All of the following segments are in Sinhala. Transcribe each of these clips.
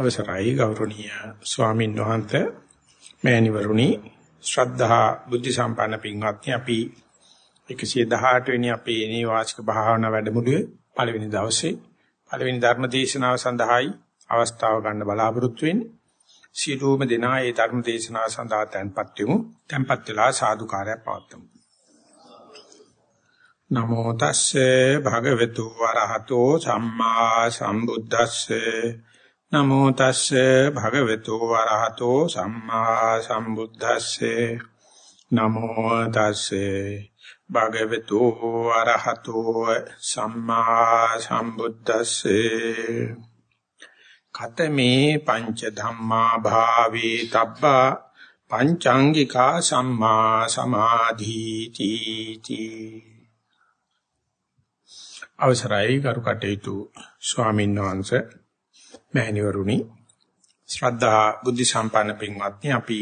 අවසරයි ගෞරවනීය ස්වාමීන් වහන්සේ මෑණිවරුනි ශ්‍රද්ධා බුද්ධ සම්පන්න පින්වත්නි අපි 118 වෙනි අපේ නේවාසික භාවනා වැඩමුළුවේ පළවෙනි දවසේ පළවෙනි ධර්ම දේශනාව සඳහායි අවස්ථාව ගන්න බලාපොරොත්තු වෙන්නේ. සියලුම දෙනා ඒ ධර්ම දේශනාව සඳහා tempත් වෙමු. tempත් වෙලා සාදුකාරය පවත්වමු. නමෝ තස්සේ භගවතු වරහතෝ සම්මා සම්බුද්දස්සේ නමෝ තස්සේ භගවතු වරහතෝ සම්මා සම්බුද්දස්සේ. නමෝ තස්සේ භගවතු වරහතෝ සම්මා සම්බුද්දස්සේ. කතමේ පංච ධම්මා භාවේ තබ්බා පංචාංගිකා සම්මා සමාධීති තී අවසරයි කරු කටයුතු ස්වාමීන් වහන්සේ. මෑණිවරුනි ශ්‍රද්ධා බුද්ධ සම්පන්න පින්වත්නි අපි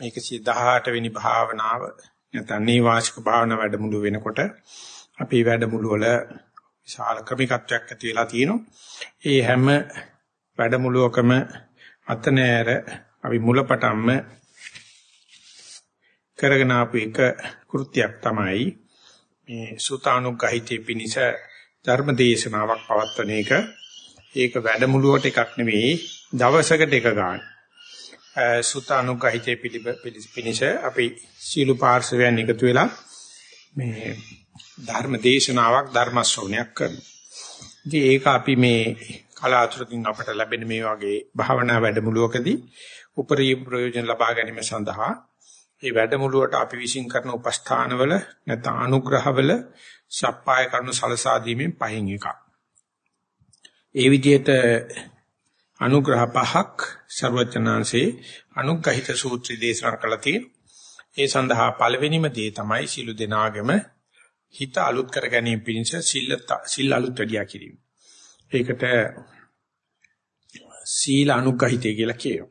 මේක 118 වෙනි භාවනාව නැත්නම් නීවාසික භාවනා වැඩමුළු වෙනකොට අපි වැඩමුළු වල විශාල ක්‍රමිකත්වයක් ඇති වෙලා තියෙනවා. ඒ හැම වැඩමුළුවකම අතනෑර අපි මුලපටන්ම කරගෙන ආපු එක කෘත්‍යයක් තමයි මේ සුතානුග්‍රහිතේ පිනිස ධර්ම දේශනාවක් පවත්වන එක. ඒක වැඩමුළුවට එකක් නෙවෙයි දවසකට එක ගන්න. සුතානුග්‍රහිතේ පිනිස අපි සීළු පාර්ශවයන් එකතු වෙලා මේ ධර්ම දේශනාවක් ධර්ම ශ්‍රවණයක් කරනවා. ඉතින් ඒක අපි මේ කලාතුරකින් අපට ලැබෙන මේ වගේ භාවනා වැඩමුළුවකදී උපරිම ප්‍රයෝජන ලබා ගැනීම සඳහා මේ වැඩමුළුවට අපි විශ්ින් කරන උපස්ථානවල නැත්නම් අනුග්‍රහවල සප්පාය කරනු සලසා දීමෙන් පහින් එකක්. ඒ විදිහට අනුග්‍රහ පහක් ਸਰවචනාංශේ අනුග්‍රහිත සූත්‍රය දේශනා කළා තියෙනවා. ඒ සඳහා පළවෙනිම දේ තමයි සිළු දෙනාගෙම හිත අලුත් කර ගැනීම පිණිස සිල් සිල් අලුත් වැඩියා කිරීම. ඒකට සීල අනුග්‍රහිතය කියලා කියනවා.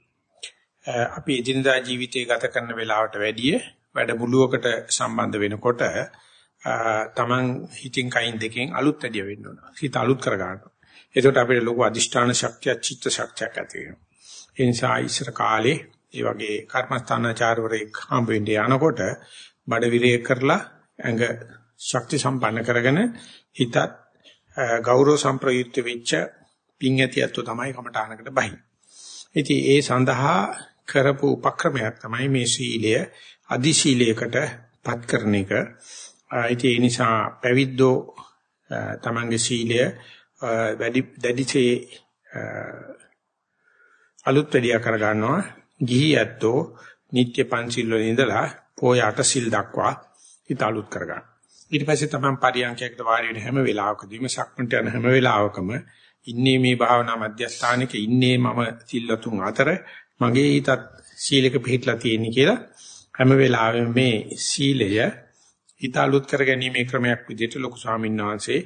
අපි එදිනදා ජීවිතය ගත කරන වෙලාවට වැඩිය වැඩමුළුවකට සම්බන්ධ වෙනකොට තමන් හිතින් කයින් දෙකෙන් අලුත් වැඩිය වෙන්න ඕන. හිත අලුත් කර ගන්නවා. එතකොට අපිට ලොකු අදිෂ්ඨාන ශක්තිය, චිත්ත ශක්තියක් ඇති වෙනවා. ඒ නිසා ඉස්සර කාලේ ඒ වගේ කර්මස්ථානාචාර්යවරයෙක් හම්බ වෙන්නේ යනකොට බඩ විරේ කරලා ඇඟ ශක්ති සම්පන්න කරගෙන හිතත් ගෞරව සම්ප්‍රයුක්ත වෙච්ච පිං ඇතියත්ව තමයි කමඨානකට බහින්. ඉතින් ඒ සඳහා කරපු උපක්‍රමයක් තමයි මේ සීලය අදි සීලයකට පත් කරන එක. ඉතින් ඒ නිසා පැවිද්දෝ තමන්ගේ සීලය වැඩි දැඩිසේ අලුත් වැඩියා කර ගන්නවා. ගිහි ඇත්තෝ නිත්‍ය පංචිල් වල ඉඳලා පොය අට සිල් දක්වා හිත අලුත් කර ගන්න. ඊට පස්සේ තමයි පරියන්කයකට වාඩි වෙන හැම වෙලාවකදීම සක්මන්ට යන හැම වෙලාවකම ඉන්නේ මේ භාවනා මධ්‍යස්ථානෙක ඉන්නේ මම සිල්ලතුන් අතර මගේ හිතත් සීලක පිළිట్లా තියෙන කියලා හැම වෙලාවෙම මේ සීලය හිත අලුත් කර ගැනීමේ ක්‍රමයක් විදිහට ලොකු ස්වාමීන් වහන්සේ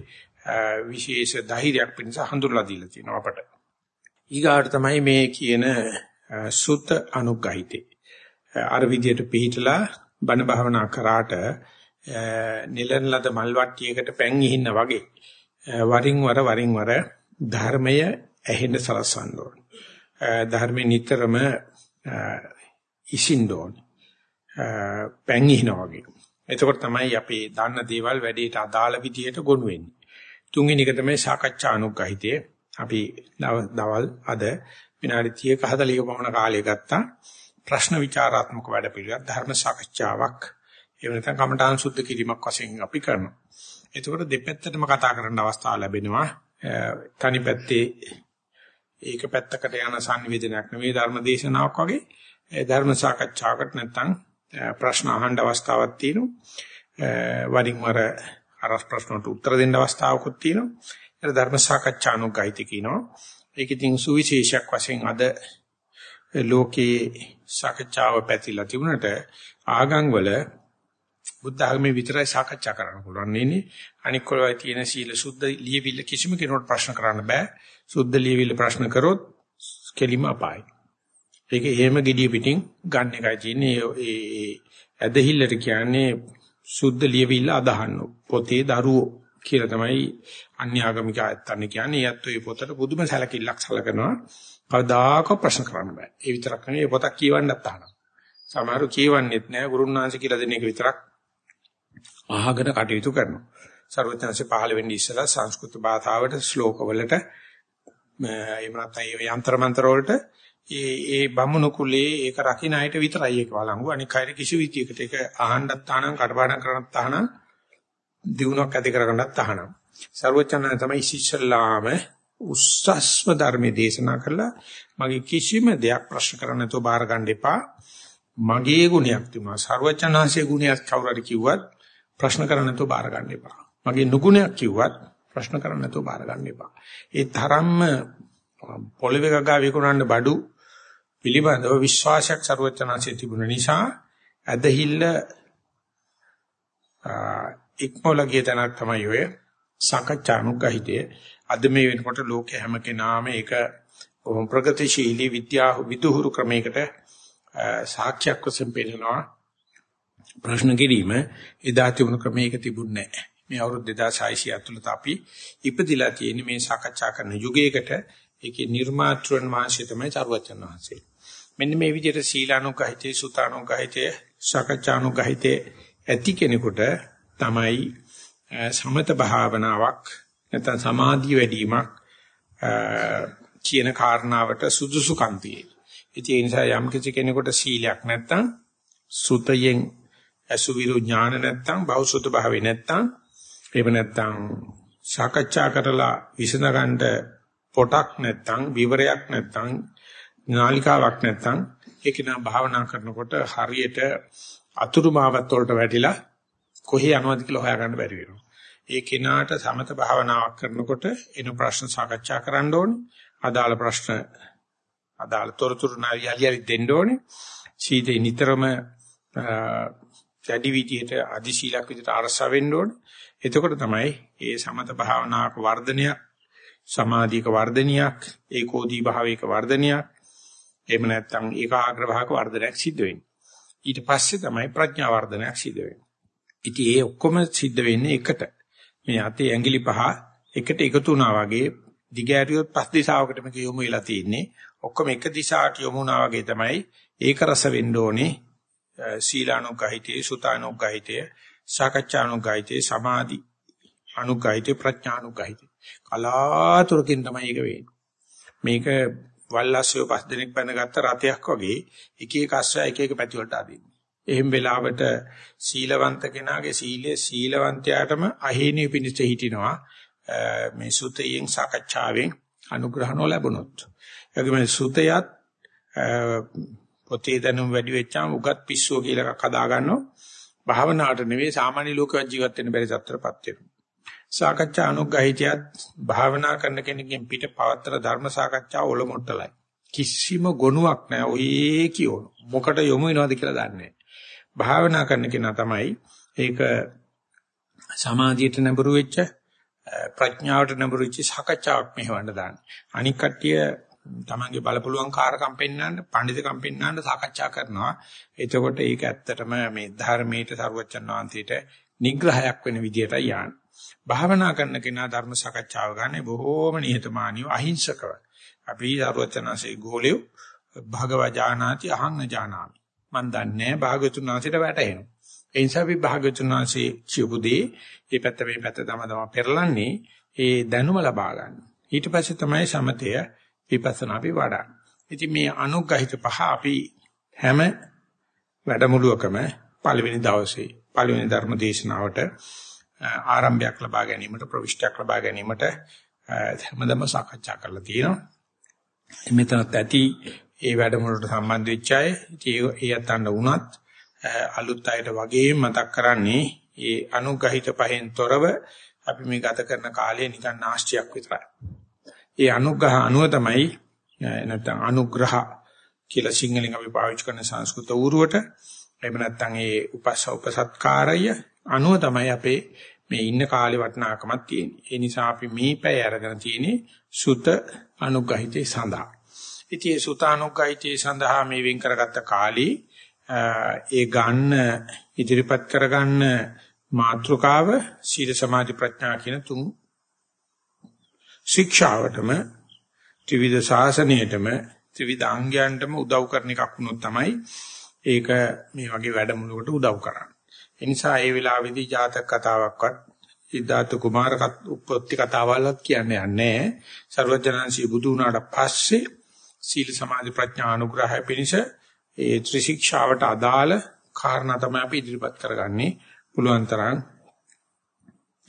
විශේෂ ධෛර්යයක් පිණිස හඳුන්වලා දීලා තියෙනවා අපට. ඊගාට තමයි මේ කියන සුත අනුග්‍රහිතේ. අර විදිහට පිළිట్లా බණ භාවනා කරාට නිලන ලද මල් වට්ටියකට පැන් ඉහින්න වගේ වරින් වර වරින් වර ධර්මය ඇහෙන්න සලස්වන්න ඕන. ධර්මේ නිතරම ඉසින්න ඕන. පැන් ඉහිනවා වගේ. එතකොට තමයි අපි දන්න දේවල් වැඩේට අදාළ විදිහට ගොනු වෙන්නේ. තුන්වෙනි එක තමයි සාකච්ඡා අනුග්‍රහිතය. අපි දවල් අද විනාඩි 30ක 40ක පමණ කාලය ගත්තා. ප්‍රශ්න විචාරාත්මක වැඩ පිළිවෙලක් ධර්ම සාකච්ඡාවක් එහෙම නැත්නම් කමඨාන් සුද්ධ කිරීමක් වශයෙන් අපි කරනවා. එතකොට දෙපැත්තටම කතා කරන්න අවස්ථාව ලැබෙනවා. තනි පැත්තේ ඒක පැත්තකට යන සංවේදනයක් නෙවෙයි ධර්ම දේශනාවක් වගේ ධර්ම සාකච්ඡාවකට නැත්නම් ප්‍රශ්න අහන්න අවස්ථාවක් තියෙනවා වරින් වර අර ප්‍රශ්නට උත්තර දෙන්න අවස්ථාවකුත් තියෙනවා. ඒක ධර්ම සාකච්ඡානුගායිත කියනවා. ඒක ඉතින් සුවිශේෂයක් වශයෙන් අද ලෝකේ සාකච්ඡාව පැතිලා තිබුණට ආගම් වල බුද්ධ ආගමේ විතරයි සාකච්ඡා කරන්න පුළුවන් නෙන්නේ අනික් කොළවයි තියෙන සීල සුද්ධ ලියවිල්ල කිසිම කෙනෙකුට ප්‍රශ්න කරන්න බෑ. සුද්ධ ලියවිල්ල ප්‍රශ්න කරොත් කෙලිම අපායි ඒක එහෙම gediy පිටින් ගන්න එකයි තියෙන්නේ. ඒ ඇදහිල්ලට කියන්නේ සුද්ධ ලියවිල්ල අදහන්න පොතේ දරුවෝ කියලා තමයි අන්‍යාගමික ආයතන කියන්නේ. යත් ඒ පොතට පුදුම සැලකිල්ලක් සලකනවා. කවදාක ප්‍රශ්න කරන්න බෑ. ඒ විතරක් නෙවෙයි පොතක් කියවන්නත් අහනවා. සමහරු කියවන්නෙත් නෑ ගුරුන්වහන්සේ කියලා දෙන එක විතරක් අහගෙන කටයුතු කරනවා. සර්වඥාන්සේ පහළ වෙන්නේ ඉස්සලා සංස්කෘත භාෂාවට ශ්ලෝකවලට එහෙම නැත්නම් ඒ යంత్ర මන්ත්‍ර වලට ඒ ඒ බමුණු කුලේ ඒක රකින්න අයට විතරයි ඒක වළංගු. අනික අයට කිසි විදියකට ඒක අහන්නත් තහනම් කටපාඩම් කරන්නත් තහනම් දිනුවක් ඇති කරගන්නත් තහනම් සර්වචනන තමයි ඉස්සල්ලාම උස්සස්ම ධර්මයේ දේශනා කළා. මගේ කිසිම දෙයක් ප්‍රශ්න කරන්න නැතුව බාර ගන්න එපා. මගේ ගුණයක් තිබුණා. සර්වචනහන්සේ ගුණයක් කවුරු හරි කිව්වත් ප්‍රශ්න කරන්න නැතුව බාර ගන්න එපා. මගේ නුගුණයක් කිව්වත් ප්‍රශ්න කරන්න නැතුව බාර ගන්න එපා. ඒ තරම්ම පොළවේ ගගා විකුණන්න බඩු පිළිබඳව විශ්වාසයක් ਸਰවචනාංශයේ තිබුණ නිසා ඇදහිල්ල ඉක්මොලගේ තැනක් තමයි ඔය සාකච්ඡානුගහිතය අද මේ වෙනකොට ලෝකේ හැම කෙනාම ඒක ප්‍රගතිශීලී විද්‍යා විදුහුරු ක්‍රමයකට සාක්ෂියක් වශයෙන් පෙන්නනවා. ප්‍රශ්න කිරීම එදා තිබුණු ක්‍රමයක තිබුණේ නැහැ. මේ අවුරුදු 2600 ඇතුළත අපි ඉපදිලා තියෙන මේ සාකච්ඡා කරන යුගයකට. ඒකේ නිර්මාතෘන් වහන්සේ තමයි චරවචන වහන්සේ මෙන්න මේ විදිහට සීලානුගහිතේ සුතානුගහිතේ සකච්ඡානුගහිතේ ඇති කෙනෙකුට තමයි සමත භාවනාවක් නැත්නම් සමාධිය වැඩිවීමක් කියන කාරණාවට සුදුසුකම් තියෙන්නේ. ඒ නිසා යම් කිසි කෙනෙකුට සීලයක් නැත්නම් සුතයෙන් අසුවිරු ඥාන නැත්නම් බෞසුත භාවේ නැත්නම් එහෙම නැත්නම් සාකච්ඡා කරලා විසඳගන්න පොටක් නැත්නම් විවරයක් නැත්නම් නාලිකාවක් නැත්නම් ඒක නා භාවනා කරනකොට හරියට අතුරු මාවත් වලට වැටිලා කොහේ යනවද කියලා හොයාගන්න බැරි වෙනවා. ඒ කෙනාට සමත භාවනාවක් කරනකොට එන ප්‍රශ්න සාකච්ඡා කරන්න ඕනේ. අදාළ ප්‍රශ්න අදාළ තොරතුරු නාලියලි දෙන්න ඕනේ. සීතේ නිතරම දැඩි විදියට අදිශීලක් විදියට අරසා වෙන්න ඕනේ. එතකොට තමයි මේ සමත භාවනාවක වර්ධනයක් සමාධියක වර්ධනයක් ඒකෝදී භාවයක වර්ධනයක් එහෙම නැත්නම් ඒකාග්‍ර භාවක වර්ධනයක් සිද්ධ වෙන්නේ. ඊට පස්සේ තමයි ප්‍රඥා වර්ධනයක් සිද්ධ වෙන්නේ. ඉතින් ඒ ඔක්කොම සිද්ධ වෙන්නේ එකට. මේ අතේ ඇඟිලි පහ එකට එකතු වුණා වගේ දිගෑරියොත් පස් දිශාවකටම යොමු වෙලා තියෙන්නේ. ඔක්කොම එක දිශාවට යොමු වුණා වගේ තමයි ඒක රස වෙන්න ඕනේ. සීලානුගහිතේ සුතානුගහිතේ සාකච්ඡානුගහිතේ සමාධි අනුගහිතේ ප්‍රඥානුගහිතේ කලාතුරකින් තමයි ඒක වෙන්නේ. මේක වල්ලාසිය පස් දිනක් බැඳගත්ත රතයක් වගේ එක එක අස්සය එක එක පැති වලට අදින්නේ. එහෙම වෙලාවට සීලවන්ත කෙනාගේ සීලය සීලවන්තයාටම අහේනිය පිණිස හිටිනවා. මේ සුතයෙන් සාකච්ඡාවෙන් අනුග්‍රහණ ලැබුණොත්. ඒගොම සුතයත් පොතේ දැනුම් වැඩි වෙච්චාම උගත් පිස්සුව කියලා එකක් හදා ගන්නවා. භාවනාවට නෙවෙයි සාමාන්‍ය ලෝකෙවත් ජීවත් වෙන්න බැරි තත්ත්වයටපත් වෙනවා. සාකච්ඡා අනුග්‍රහිතයත් භාවනා කරන කෙනෙක්ගෙන් පිට පවත්තර ධර්ම සාකච්ඡා ඔලොමොට්ටලයි. කිසිම ගුණයක් නැහැ. ඔය කියෝන. මොකට යොමු වෙනවද කියලා දන්නේ නැහැ. භාවනා කරන කෙනා තමයි ඒක සමාධියට නැඹුරු වෙච්ච ප්‍රඥාවට නැඹුරු වෙච්ච සාකච්ඡාවක් මෙහෙවන්න දාන්නේ. අනික් කට්ටිය තමන්ගේ බලපුලුවන් කාර්කම් පෙන්වන්න, පඬිතුකම් පෙන්වන්න සාකච්ඡා කරනවා. එතකොට ඒක ඇත්තටම මේ ධර්මයේ සරුවච්චන් වහන්සේට නිග්‍රහයක් වෙන විදියට යන්නේ. භාවනා කරන කෙනා ධර්ම සාකච්ඡාව ගන්න බොහෝම නිහතමානීව අහිංසකව. අපි සරුවච්චන්සේ ගෝලියෝ භගවා ජානාති අහං ජානාමි. මන් දන්නේ භාගතුන් වහන්සේට වැටහෙනවා. ඒ නිසා අපි භාගතුන් වහන්සේ කියපු දේ මේ පැත්ත මේ පැත්ත තම තම පෙරලන්නේ ඒ දැනුම ලබා ගන්න. ඊට පස්සේ තමයි සමතය විපස්සනා අපි වඩා. ඉතින් මේ අනුග්‍රහිත පහ අපි හැම වැඩමුළුවකම පළවෙනි දවසේ පළවෙනි ධර්ම දේශනාවට ආරම්භයක් ලබා ගැනීමට ප්‍රවිෂ්ටයක් ලබා ගැනීමට හැමදම සාකච්ඡා කරලා තියෙනවා. මෙතනත් ඇති ඒ වැඩමුළුවට සම්බන්ධ වෙච්ච අය ඒ අතන්න වුණත් අලුත් අයට වගේ මතක් කරන්නේ ඒ අනුග්‍රහිත පහෙන් තොරව අපි මේ ගත කරන කාලය නිකන් ආශ්චර්යයක් විතරයි. ඒ අනුග්‍රහ අනුව තමයි නැත්නම් අනුග්‍රහ කියලා සිංහලෙන් අපි පාවිච්චි කරන සංස්කෘත ඌරුවට එහෙම නැත්නම් ඒ උපස උපසත්කාරය අනුව තමයි අපේ මේ ඉන්න කාලේ වටිනාකමක් තියෙන්නේ. ඒ නිසා අපි මේ පැය අරගෙන තියෙන්නේ සුත අනුග්‍රහිතේ සඳහා. ඉතින් ඒ සුත අනුග්‍රහිතේ සඳහා මේ වෙන් කරගත්ත කාලේ ඒ ගන්න ඉදිරිපත් කරගන්න මාත්‍රකාව සීල සමාධි ප්‍රඥා කියන තුන් ශික්ෂාවටම ත්‍රිවිධ ශාසනයටම ත්‍රිවිධ අංගයන්ටම උදව් කරන එකක් වුණොත් තමයි ඒක මේ වගේ වැඩමුළුවකට උදව් කරන්නේ. ඒ නිසා ඒ වෙලාවේදී ජාතක කතාවක්වත් සිද්ධාර්ථ කුමාර උප්පත්ති කතාවල්වත් කියන්නේ නැහැ. සර්වඥාන්සී බුදු වුණාට පස්සේ සීල සමාධි ප්‍රඥා අනුග්‍රහය පිණිස ඒ ත්‍රිශික්ෂාවට අදාළ කාරණා තමයි අපි ඉදිරිපත් කරගන්නේ. පුළුවන් තරම්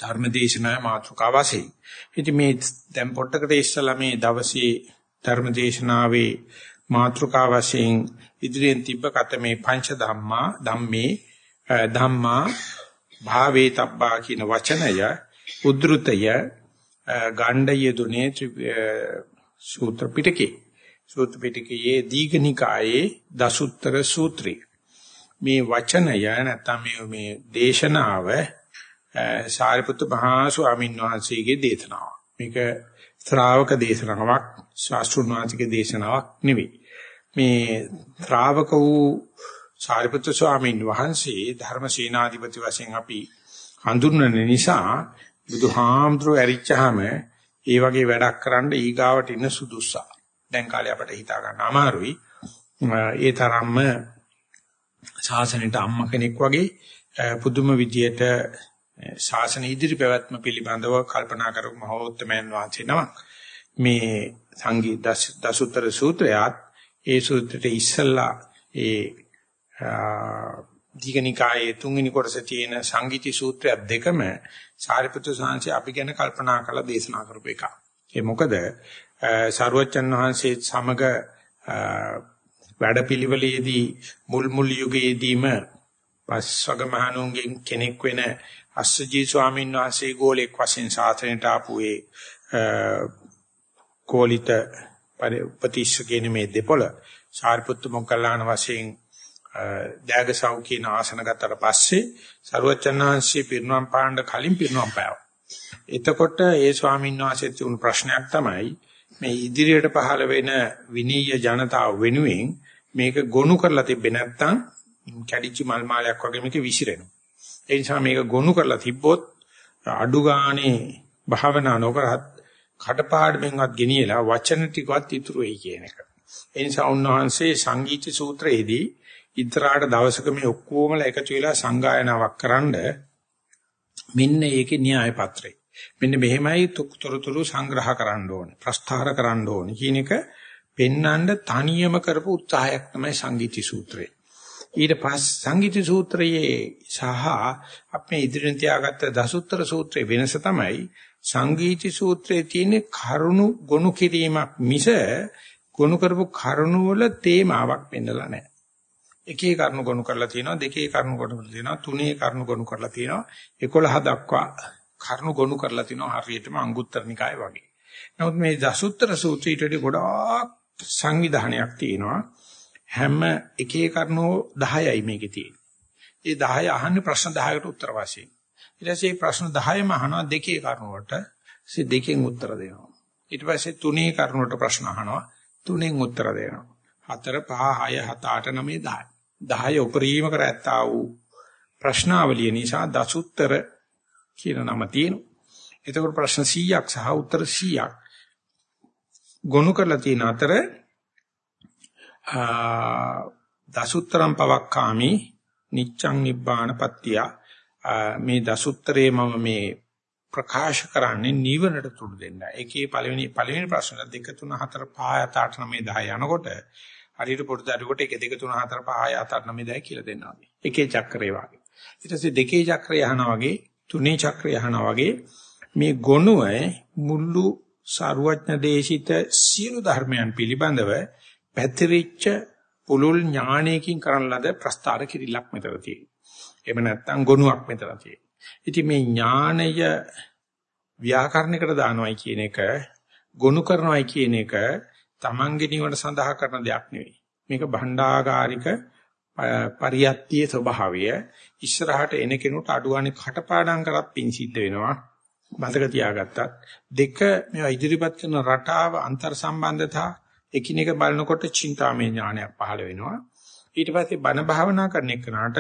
ධර්මදේශනා මාතෘකාව වශයෙන්. ඉතින් මේ දැන් පොට්ටකට ඉස්සලා මේ දවසේ ධර්මදේශනාවේ මාතෘකාව වශයෙන් ඉදිරියෙන් තිබ්බ කත මේ පංච ධම්මා ධම්මේ ධම්මා භාවේතබ්බා කියන වචනය උද්ෘතය ගණ්ඩය දුනේ සූත්‍ර පිටකේ සූත්‍ර පිටකයේ දීඝනිකායේ දසුත්තර සූත්‍රය මේ වචනය නැත්නම් මේ මේ දේශනාව සාරිපුත්ත මහා ස්වාමීන් වහන්සේගේ දේශනාව. මේක ශ්‍රාවක දේශනාවක් ශාස්ත්‍රුන් වහන්සේගේ දේශනාවක් නෙවෙයි. මේ ශ්‍රාවක වූ සාරිපුත්‍ර ස්වාමීන් වහන්සේ ධර්මසේනාධිපති වශයෙන් අපි හඳුන්වන නිසා බුදුහාමුදුරුවෝ ඇරිච්චාම ඒ වගේ වැඩක් කරන්න ඊගාවට ඉන්න සුදුස්සා. දැන් කාලේ අපිට හිතා ගන්න අමාරුයි. ඒ තරම්ම ශාසනයට අම්මා කෙනෙක් වගේ පුදුම විදියට ශාසන ඉදිරි පැවැත්ම පිළිබඳව කල්පනා කරපු මහෝත්තමයන් වහන්සේ නමක්. මේ සංගීත දසුතර සූත්‍රයත් ඒ සූත්‍රයේ ඉස්සල්ලා ඒ දීඝනිකායේ තුන්වෙනි කොටසේ තියෙන සංගීති සූත්‍රය දෙකම සාරිපුත්‍ර සාංශය අපි ගැන කල්පනා කරලා දේශනා කරපු එක. ඒ මොකද සරුවච්චන් වහන්සේ සමග වැඩපිළිවෙලේදී මුල් මුල් යුගයේදීම පස්වග මහණුන්ගෙන් කෙනෙක් වෙන අස්සජී ස්වාමීන් වහන්සේ ගෝලෙක් වශයෙන් සාසනයට ආපු ඒ කෝලිත පරිපතිස්ස මේ දෙපොළ සාරිපුත්තු මොග්ගල්ලාන වශයෙන් දෑගසව් කියන ආසන ගත්තට පස්සේ සරුවචනාංශී පිරිනුවම් පාණ්ඩ කලින් පිරිනුවම් පෑවා. එතකොට ඒ ස්වාමීන් වහන්සේට තිබුණු ප්‍රශ්නයක් තමයි මේ ඉදිරියට පහළ වෙන විනීය ජනතාව වෙනුවෙන් මේක ගොනු කරලා තිබ්බේ නැත්නම් කැඩිච්ච මල් මාලයක් වගේ මේක විසිරෙනවා. ඒ නිසා මේක ගොනු කරලා තිබ්බොත් අඩු ගානේ භාවනා නොකරත් කටපාඩමින්වත් ගෙනියලා වචන ටිකවත් ඉතුරු වෙයි කියන එක. ඒ නිසා උන්වහන්සේ සංගීත සූත්‍රයේදී ඉතරාට දවසක මේ ඔක්කොමලා එකතු වෙලා සංගායනාවක් කරන්ඩ මෙන්න ඒකේ න්‍යාය පත්‍රය. මෙන්න මෙහෙමයි තොරතුරු සංග්‍රහ කරන්න ඕනේ. ප්‍රස්ථාර කරන්න ඕනේ කියන එක පෙන්වන්න තනියම කරපු උත්සාහයක් තමයි සංගීති සූත්‍රය. ඊට පස්සේ සංගීති සූත්‍රයේ සහ අපේ ඉදිරියෙන් තියාගත්ත දසුත්තර සූත්‍රයේ වෙනස තමයි සංගීති සූත්‍රයේ තියෙන කරුණු ගොනු කිරීමක් මිස ගොනු කරපු කරුණු වල තේමාවක් පෙන්නලා නැහැ. එකේ කරුණු ගොනු කරලා තියෙනවා දෙකේ කරුණු ගොනු කරලා තියෙනවා තුනේ කරුණු ගොනු කරලා තියෙනවා 11 දක්වා කරුණු ගොනු කරලා තියෙනවා හරියටම අංගුත්තර නිකාය වගේ. නමුත් මේ දසුත්තර සූත්‍රයට ගොඩාක් සංවිධානයක් තියෙනවා. හැම එකේ කරුණු 10යි මේකේ තියෙන්නේ. ඒ 10 අහන්නේ ප්‍රශ්න 10කට උත්තර වශයෙන්. ඊට පස්සේ ප්‍රශ්න 10ම අහනවා දෙකේ කරුණු වලට. ඒ දෙකෙන් උත්තර දෙනවා. ඊට පස්සේ තුනේ කරුණු වලට ප්‍රශ්න අහනවා. තුනෙන් උත්තර දෙනවා. 4 5 6 7 8 9 10. 10 උපරිම කර ඇත්තා වූ ප්‍රශ්නාවලිය නිසා දසුත්තර කියන නම තියෙනවා. එතකොට ප්‍රශ්න 100ක් සහ උත්තර 100ක් ගොනු කරලා තියෙන අතර දසුත්තරම් පවක්කාමි නිච්ඡං නිබ්බානපත්තිය මේ දසුත්තරේ මම මේ ප්‍රකාශ කරන්නේ නිවනට තුඩු දෙන්න. ඒකේ පළවෙනි පළවෙනි ප්‍රශ්න 2 3 4 5 7 8 9 10 යනකොට හරියට පොඩි දරුවෙකුට 1 2 3 4 5 6 7 8 9 10 කියලා දෙනවා වගේ. එකේ චක්‍රේ වගේ. ඊට පස්සේ දෙකේ චක්‍රය අහනවා වගේ, තුනේ චක්‍රය අහනවා වගේ මේ ගොනුව මුළු සාරවත්න දේශිත සියලු ධර්මයන් පිළිබඳව පැතිරිච්ච පුලුල් ඥානයකින් කරන ලද ප්‍රස්තාර කිරිලක් මෙතන තියෙනවා. එහෙම නැත්නම් ගොනුවක් මෙතන තියෙනවා. ඉතින් මේ ඥානය ව්‍යාකරණයකට දානවයි කියන එක ගොනු කරනවයි කියන එක තමන්ගේ නිවන සඳහා කරන දෙයක් නෙවෙයි. මේක භණ්ඩාගාരിക පරියත්තියේ ස්වභාවය ඉස්සරහට එන කෙනෙකුට අඩුවානේ කටපාඩම් කරත් පිං සිද්ධ වෙනවා. මතක තියාගත්තත් දෙක මේවා ඉදිරිපත් කරන රටාව අන්තර් සම්බන්ධතා එකිනෙක බලනකොට චින්තාමය ඥානයක් පහළ වෙනවා. ඊට පස්සේ බණ භාවනා කරන එකනට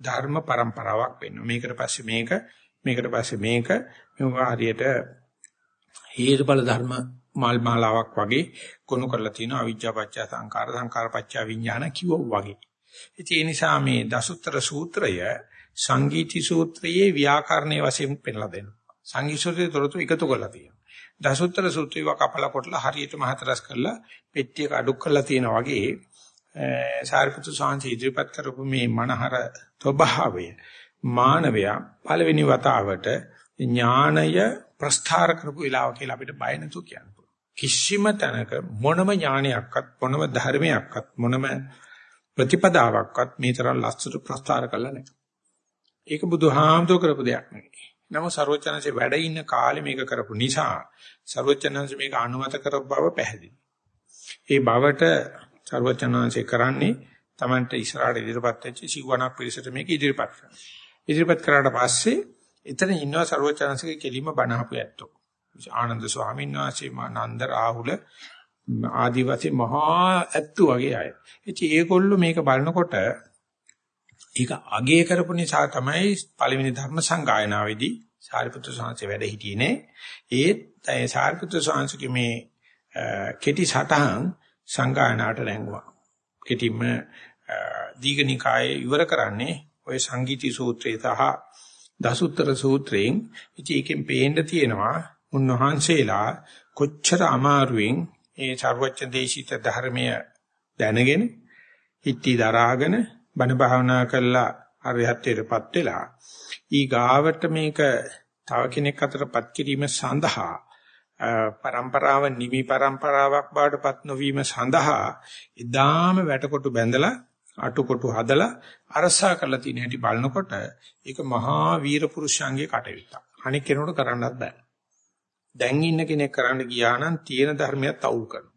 ධර්ම પરම්පරාවක් වෙනවා. මේකට පස්සේ මේක මේකට පස්සේ මේක මේවා හරියට හේතුඵල ධර්ම මල් මාලාවක් වගේ ගොනු කරලා තියෙනවා අවිජ්ජා පත්‍ය සංකාර සංකාර පත්‍ය විඥාන කිව්වා වගේ. ඉතින් ඒ නිසා මේ දසුත්තර සූත්‍රය සංගීති සූත්‍රයේ ව්‍යාකරණයේ වශයෙන් පෙන්නලා දෙනවා. සංගීත සූත්‍රයේ තොරතුරු එකතු කරලා තියෙනවා. දසුත්තර සූත්‍රය කපලා කොටලා හරියටම හතරස් කරලා පෙට්ටියක අඩුක් කරලා තියෙනවා වගේ සාරිපුත්‍ර සාංශි ඉදිරිපත් කරපු මේ මනහර ස්වභාවය මානවයා පළවෙනි වතාවට ඥානය ප්‍රස්ථාර කරපු වෙලාව කියලා අපිට බය නැතුව කියන්න පුළුවන්. කිසිම තැනක මොනම ඥානයක්වත් මොනම ධර්මයක්වත් මොනම ප්‍රතිපදාවක්වත් මේ තරම් ලස්සට ප්‍රස්තාර කළා නැහැ. ඒක බුදුහාමුදුර කරපු දෙයක් නෙවෙයි. නමුත් ਸਰවචනන්සේ වැඩ ඉන්න කාලේ මේක කරපු නිසා ਸਰවචනන්සේ මේක අනුමත කරපු බව පැහැදිලි. ඒ බවට ਸਰවචනන්සේ කරන්නේ Tamante ඉස්සරහට ඉදිරිපත් වෙච්ච සිවණක් පිළිසෙට මේක ඉදිරිපත් කරනවා. ඉදිරිපත් කරාට පස්සේ එතන ඉන්නවා ਸਰවචනන්සේගේ කෙලින්ම බණ අහපු ඇත්තෝ. ආනන්ද ස්වාමීන් වහන්සේ මානන්ද රාහුල ආදිවාසී මහා ඇත්තු වගේ අය. ඉතින් ඒගොල්ලෝ මේක බලනකොට ඒක අගේ කරපු නිසා තමයි පළවෙනි ධර්ම සංගායනාවේදී සාරිපුත්‍ර සාංශේ වැඩ හිටියේ නේ. ඒත් ඒ සාරිපුත්‍ර සාංශකේ මේ කෙටි සටහන් සංගායනාවට රැංගුවා. කෙටිම දීඝනිකායේ ඉවර කරන්නේ ওই සංගීති සූත්‍රය සහ දසුත්තර සූත්‍රයෙන් ඉතින් එකෙන් පේන්න තියෙනවා උන්වහන්සේලා කොච්චර අමාරුවෙන් ඒ ਸਰවඥ දේශිත ධර්මය දැනගෙන ඉටි දරාගෙන බණ භාවනා කළා අරිහත්ත්වයටපත් වෙලා ඊ ගාවට මේක තව කෙනෙක් අතරපත් කිරීම සඳහා પરම්පරාව නිමි પરම්පරාවක් බාටපත් නොවීම සඳහා ඉදාම වැටකොටු බැඳලා අටකොටු හදලා අරසා කරලා තියෙන හැටි බලනකොට ඒක මහා වීර පුරුෂයන්ගේ කටයුත්තක්. අනික කෙනෙකුට කරන්නත් බෑ. දැන් ඉන්න කෙනෙක් කරන්න ගියා නම් තියෙන ධර්මයක් අවුල් කරනවා.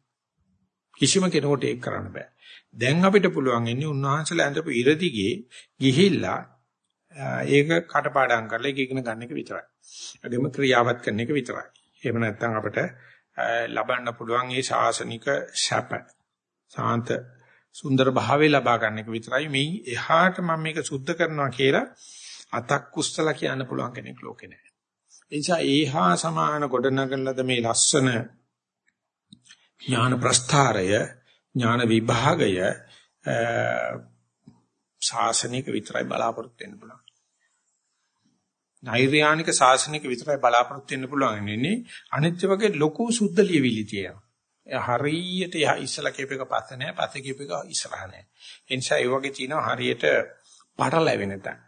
කිසිම කෙනෙකුට ඒක කරන්න බෑ. දැන් අපිට පුළුවන් ඉන්නේ උන්වහන්සේලා ඇඳපු ඉරදිගේ ගිහිල්ලා ඒක කටපාඩම් කරලා ඒක ඉගෙන ගන්න එක විතරයි. ඒගොම ක්‍රියාවත් කරන එක විතරයි. එහෙම නැත්නම් අපිට ලබන්න පුළුවන් මේ ශාසනික ශප සාන්ත සුන්දර භාවය ලබා ගන්න එක විතරයි මේ එහාට මම මේක සුද්ධ කරනවා කියලා අතක් කුස්සලා කියන්න පුළුවන් කෙනෙක් ලෝකේ නැහැ. ඒ නිසා ඒහා සමාන ගොඩනගන ලද මේ ලස්සන ඥාන ප්‍රස්ථාරය ඥාන විභාගය ශාසනික විතරයි බලාපොරොත්තු වෙන්න පුළුවන්. නෛර්යානික ශාසනික විතරයි බලාපොරොත්තු වෙන්න පුළුවන් ඉන්නේ අනිත්‍ය වගේ ලොකු සුද්ධ ලියවිලි තියෙනවා. ඒ හරියට ඉස්සලා කියපේක පස්සේ නැහැ පස්සේ කියපේක ඉස්සරහ නැහැ. ඒ නිසා ඒ වගේ තියෙනවා හරියට පටලැවෙන තැන.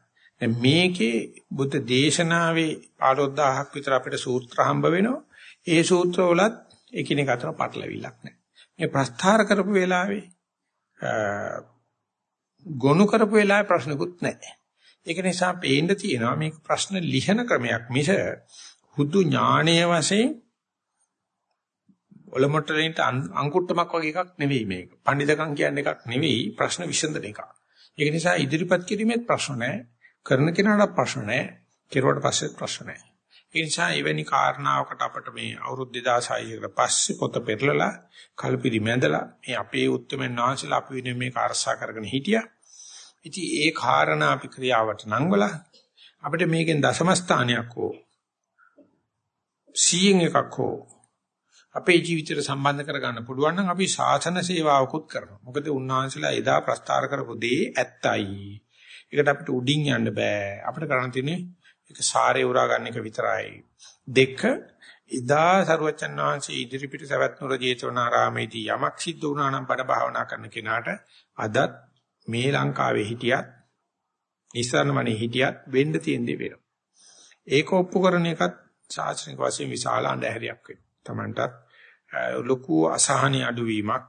දැන් මේකේ බුද්ධ දේශනාවේ 15000ක් විතර අපිට සූත්‍ර හම්බ වෙනවා. ඒ සූත්‍රවලත් එකිනෙක අතර පටලැවිල්ලක් නැහැ. මේ ප්‍රස්ථාර කරපු වෙලාවේ ගොනු කරපු වෙලාවේ ප්‍රශ්නකුත් නැහැ. ඒක නිසා පේන්න තියෙනවා මේක ප්‍රශ්න ලිහන ක්‍රමයක් මිස හුදු ඥානීය වශයෙන් ඔලොමොට්ටලින්ට අංකුට්ටමක් වගේ එකක් නෙවෙයි මේක. පඬිදකම් කියන්නේ එකක් නෙවෙයි ප්‍රශ්න විසඳන එකක්. ඒක නිසා ඉදිරිපත් කිරීමෙත් ප්‍රශ්න නැහැ. කරන කෙනාට ප්‍රශ්න නැහැ. කෙරුවට පස්සේ ප්‍රශ්න නැහැ. ඒ නිසා එවැනි කාරණාවකට අපිට මේ අවුරුදු 2600 කට පස්සේ පොත පෙරලලා කල්පිරි මැදලා මේ අපේ උත්තරමෙන් වාංශලා අපි වෙන මේක අරසා කරගෙන හිටියා. ඉතින් ඒ කාරණා අපි ක්‍රියාවට නංවලා අපිට මේකෙන් දශම ස්ථානයක් හෝ 100න් එකක් හෝ අපේ ජීවිතයට සම්බන්ධ කරගන්න පුළුවන් නම් අපි සාසන සේවාවකුත් කරනවා. මොකද උන්වහන්සේලා එදා ප්‍රස්තාර කරපු දේ ඇත්තයි. ඒකට අපිට උඩින් යන්න බෑ. අපිට කරන්න තියෙන්නේ ඒක සාරේ උරා ගන්න එක විතරයි. දෙක එදා සරුවචන් වහන්සේ ඉදිරිපිට සවැත් නුර ජේතවනාරාමේදී යමක් සිද්ධ වුණා නම් බඩ භාවනා කරන කෙනාට අදත් මේ ලංකාවේ හිටියත් ඉස්සරණමනේ හිටියත් වෙන්න තියෙන දේ වෙනවා. ඒක ඔප්පු කරන එකත් ශාස්ත්‍රීය වශයෙන් විශාල අඳුරයක් වෙනවා. Tamanටත් ලොකු අසහනිය අඩුවීමක්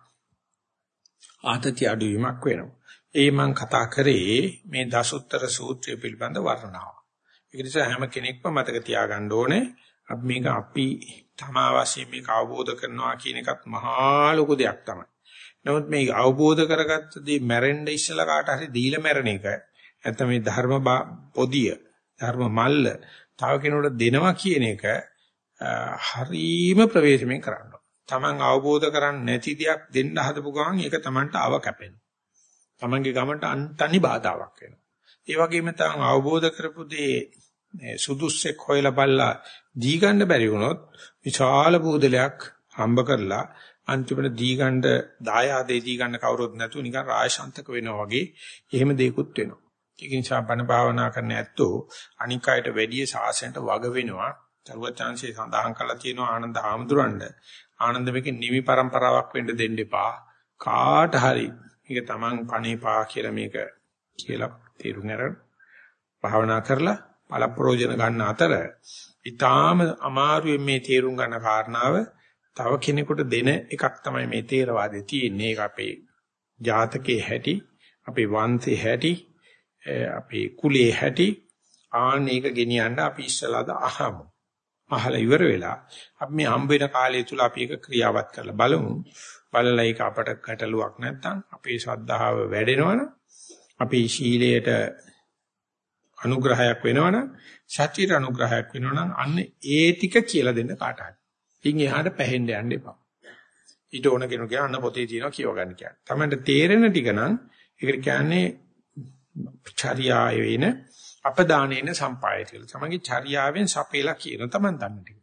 ආතති අඩුවීමක් වෙනවා. ඒ මම කතා කරේ මේ දසුත්තර සූත්‍රය පිළිබඳ වර්ණනාව. ඒක නිසා හැම කෙනෙක්ම මතක තියාගන්න ඕනේ අපි මේක අපි තමා වශයෙන් මේක අවබෝධ කරනවා කියන එකත් මහා ලොකු දෙයක් තමයි. නමුත් මේක අවබෝධ කරගත්තදී මැරෙන්න ඉස්සලා කාට හරි දීලා මැරෙන එක නැත්නම් මේ ධර්ම පොදිය ධර්ම මල්ල තව කෙනෙකුට දෙනවා කියන එක හරීම ප්‍රවේශමෙන් කරන්න. Taman අවබෝධ කරන්නේ නැති දෙයක් දෙන්න හදපු ගමන් ඒක Tamanට ආව කැපෙනවා. Tamanගේ ගමන්ට තනි බාධාවක් වෙනවා. ඒ වගේම තම අවබෝධ කරපු දේ සුදුස්සෙක් හොයලා බලලා දී ගන්න බැරි වුණොත් විශාල බෝධලයක් හම්බ කරලා අන්තිමට දී ගන්න දායාදේ දී ගන්න කවුරුත් නැතුව නිකන් රායශාන්තක වෙනවා වගේ එහෙම දෙයක්ත් වෙනවා. ඒක නිසා බණ භාවනා කරන්න ඇත්තෝ අනික් අයට වැඩි සාසනයට වග වෙනවා. චරුවචාන්සේ සඳහන් කළා තියෙනවා ආනන්ද ආමඳුරන්ඩ ආනන්ද මේකේ නිවි પરම්පරාවක් වෙන්න දෙන්න එපා. කාට හරි මේක Taman පණේපා කියලා මේක කියලා තේරුම් අරන් භාවනා කරලා පළප්‍රෝජන ගන්න අතර ඊටාම අමාරුවෙන් මේ තේරුම් ගන්න කාරණාව තව කෙනෙකුට දෙන එකක් තමයි මේ තේරවාදේ තියෙන්නේ. ඒක අපේ ජාතකයේ හැටි, අපේ වංශේ හැටි, අපේ කුලේ හැටි ආන ඒක ගෙනියන්න අපි ඉස්සලාද අහමු. අහලා ඉවර වෙලා අපි මේ හම්බ වෙන කාලය තුල අපි ඒක ක්‍රියාවත් කරලා බලමු. බලලා ඒක අපට ගැටලුවක් නැත්නම් අපේ ශ්‍රද්ධාව වැඩෙනවනම් අපේ ශීලයට අනුග්‍රහයක් වෙනවනම් සත්‍විත අනුග්‍රහයක් වෙනවනම් අන්න ඒ ටික කියලා දෙන්න කාට හරි. ඉන් එහාට පැහෙන්න යන්න එපා. ඊට ඕන කෙනෙක් කියන අන්න පොතේ තියෙනවා කියව ගන්න කියන්නේ. Tamanට තේරෙන ටික නම් ඒකට කියන්නේ චර්යාය වෙන අපදානේන සම්පාය කියලා. තමන්ගේ චර්යාවෙන් සපේලා කියන තමන් දන්න ටික.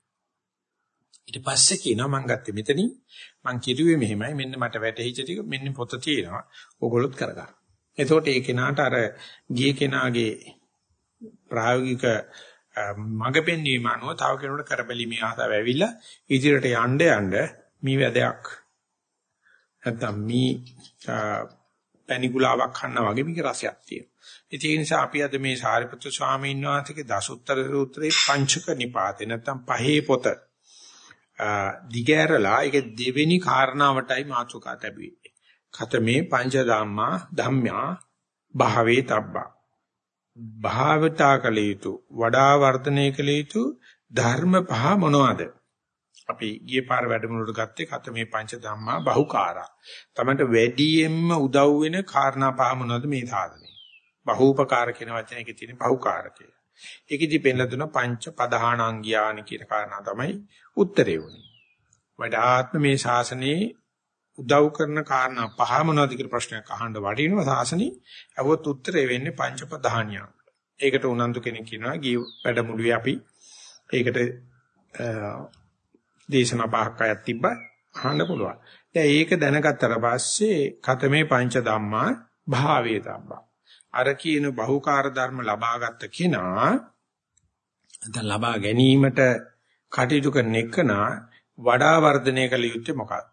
ඊට පස්සේ කියනවා මං ගත්තේ මෙතනින් මං කිරුවේ මෙහෙමයි මෙන්න මට වැටහිච්ච ටික මෙන්න පොත තියෙනවා. ඕගොල්ලොත් කරගන්න. එතකොට ඒ කෙනාට අර ගිය කෙනාගේ ප්‍රායෝගික මඟ පෙන්වීම අනුව තව කෙනෙකුට කරබැලීමේ ආසාව ඇවිල්ලා ඉදිරියට යන්න යන්න මේ වැදයක් නැත්තම් මේ පැනිකුලාවක් කන්නා වගේ මේක රසයක් තියෙනවා. ඒ නිසා අපි අද මේ සාරිපුත්‍ර ස්වාමීන් වහන්සේගේ දසුත්තර සූත්‍රයේ පංචක නිපාතේ නැත්තම් පහේ පොත දිගෑරලා ඒක දෙවෙනි කාරණාවටයි මාතෘකා තැබුවේ. කතමේ පංච ධම්මා ධම්මා භාවේ තබ්බා. භාවතා කළ යුතු වඩා වර්ධනය කළ යුතු ධර්ම පහ මොනවද? අපි ගියේ පාර වැඩමුළුවට ගත්තේ කතමේ පංච ධම්මා බහුකාරා. තමන්ට වැඩියෙන්ම උදව් වෙන කාරණා පහ මොනවද මේ සාධනේ? බහූපකාර කියන වචනේ එකේ තියෙන බහුකාර කියලා. ඒකෙදි පෙන්ලා දුන පංච පදහාණංගියානි කියන කාරණා තමයි උත්තරේ උනේ. වඩාත්ම මේ ශාසනයේ උදව් කරන කාරණා පහ මොනවද කියලා ප්‍රශ්නයක් අහන්න වටිනවා ශාසනී. අවොත් උත්තරේ වෙන්නේ පංච පදහාණිය. ඒකට උනන්දු කෙනෙක් කියනවා ගිය වැඩමුළුවේ අපි ඒකට දේශනා පහක් අයත් තිබ්බා අහන්න පුළුවන්. දැන් ඒක දැනගත්තට පස්සේ කතමේ පංච ධම්මා භාවයේ තබ්බා. අර කියන බහුකාර ධර්ම ලබාගත් කෙනා දැන් ලබා ගැනීමට කටයුතු කරන එකනා වඩා වර්ධනය කළ යුත්තේ මොකක්ද?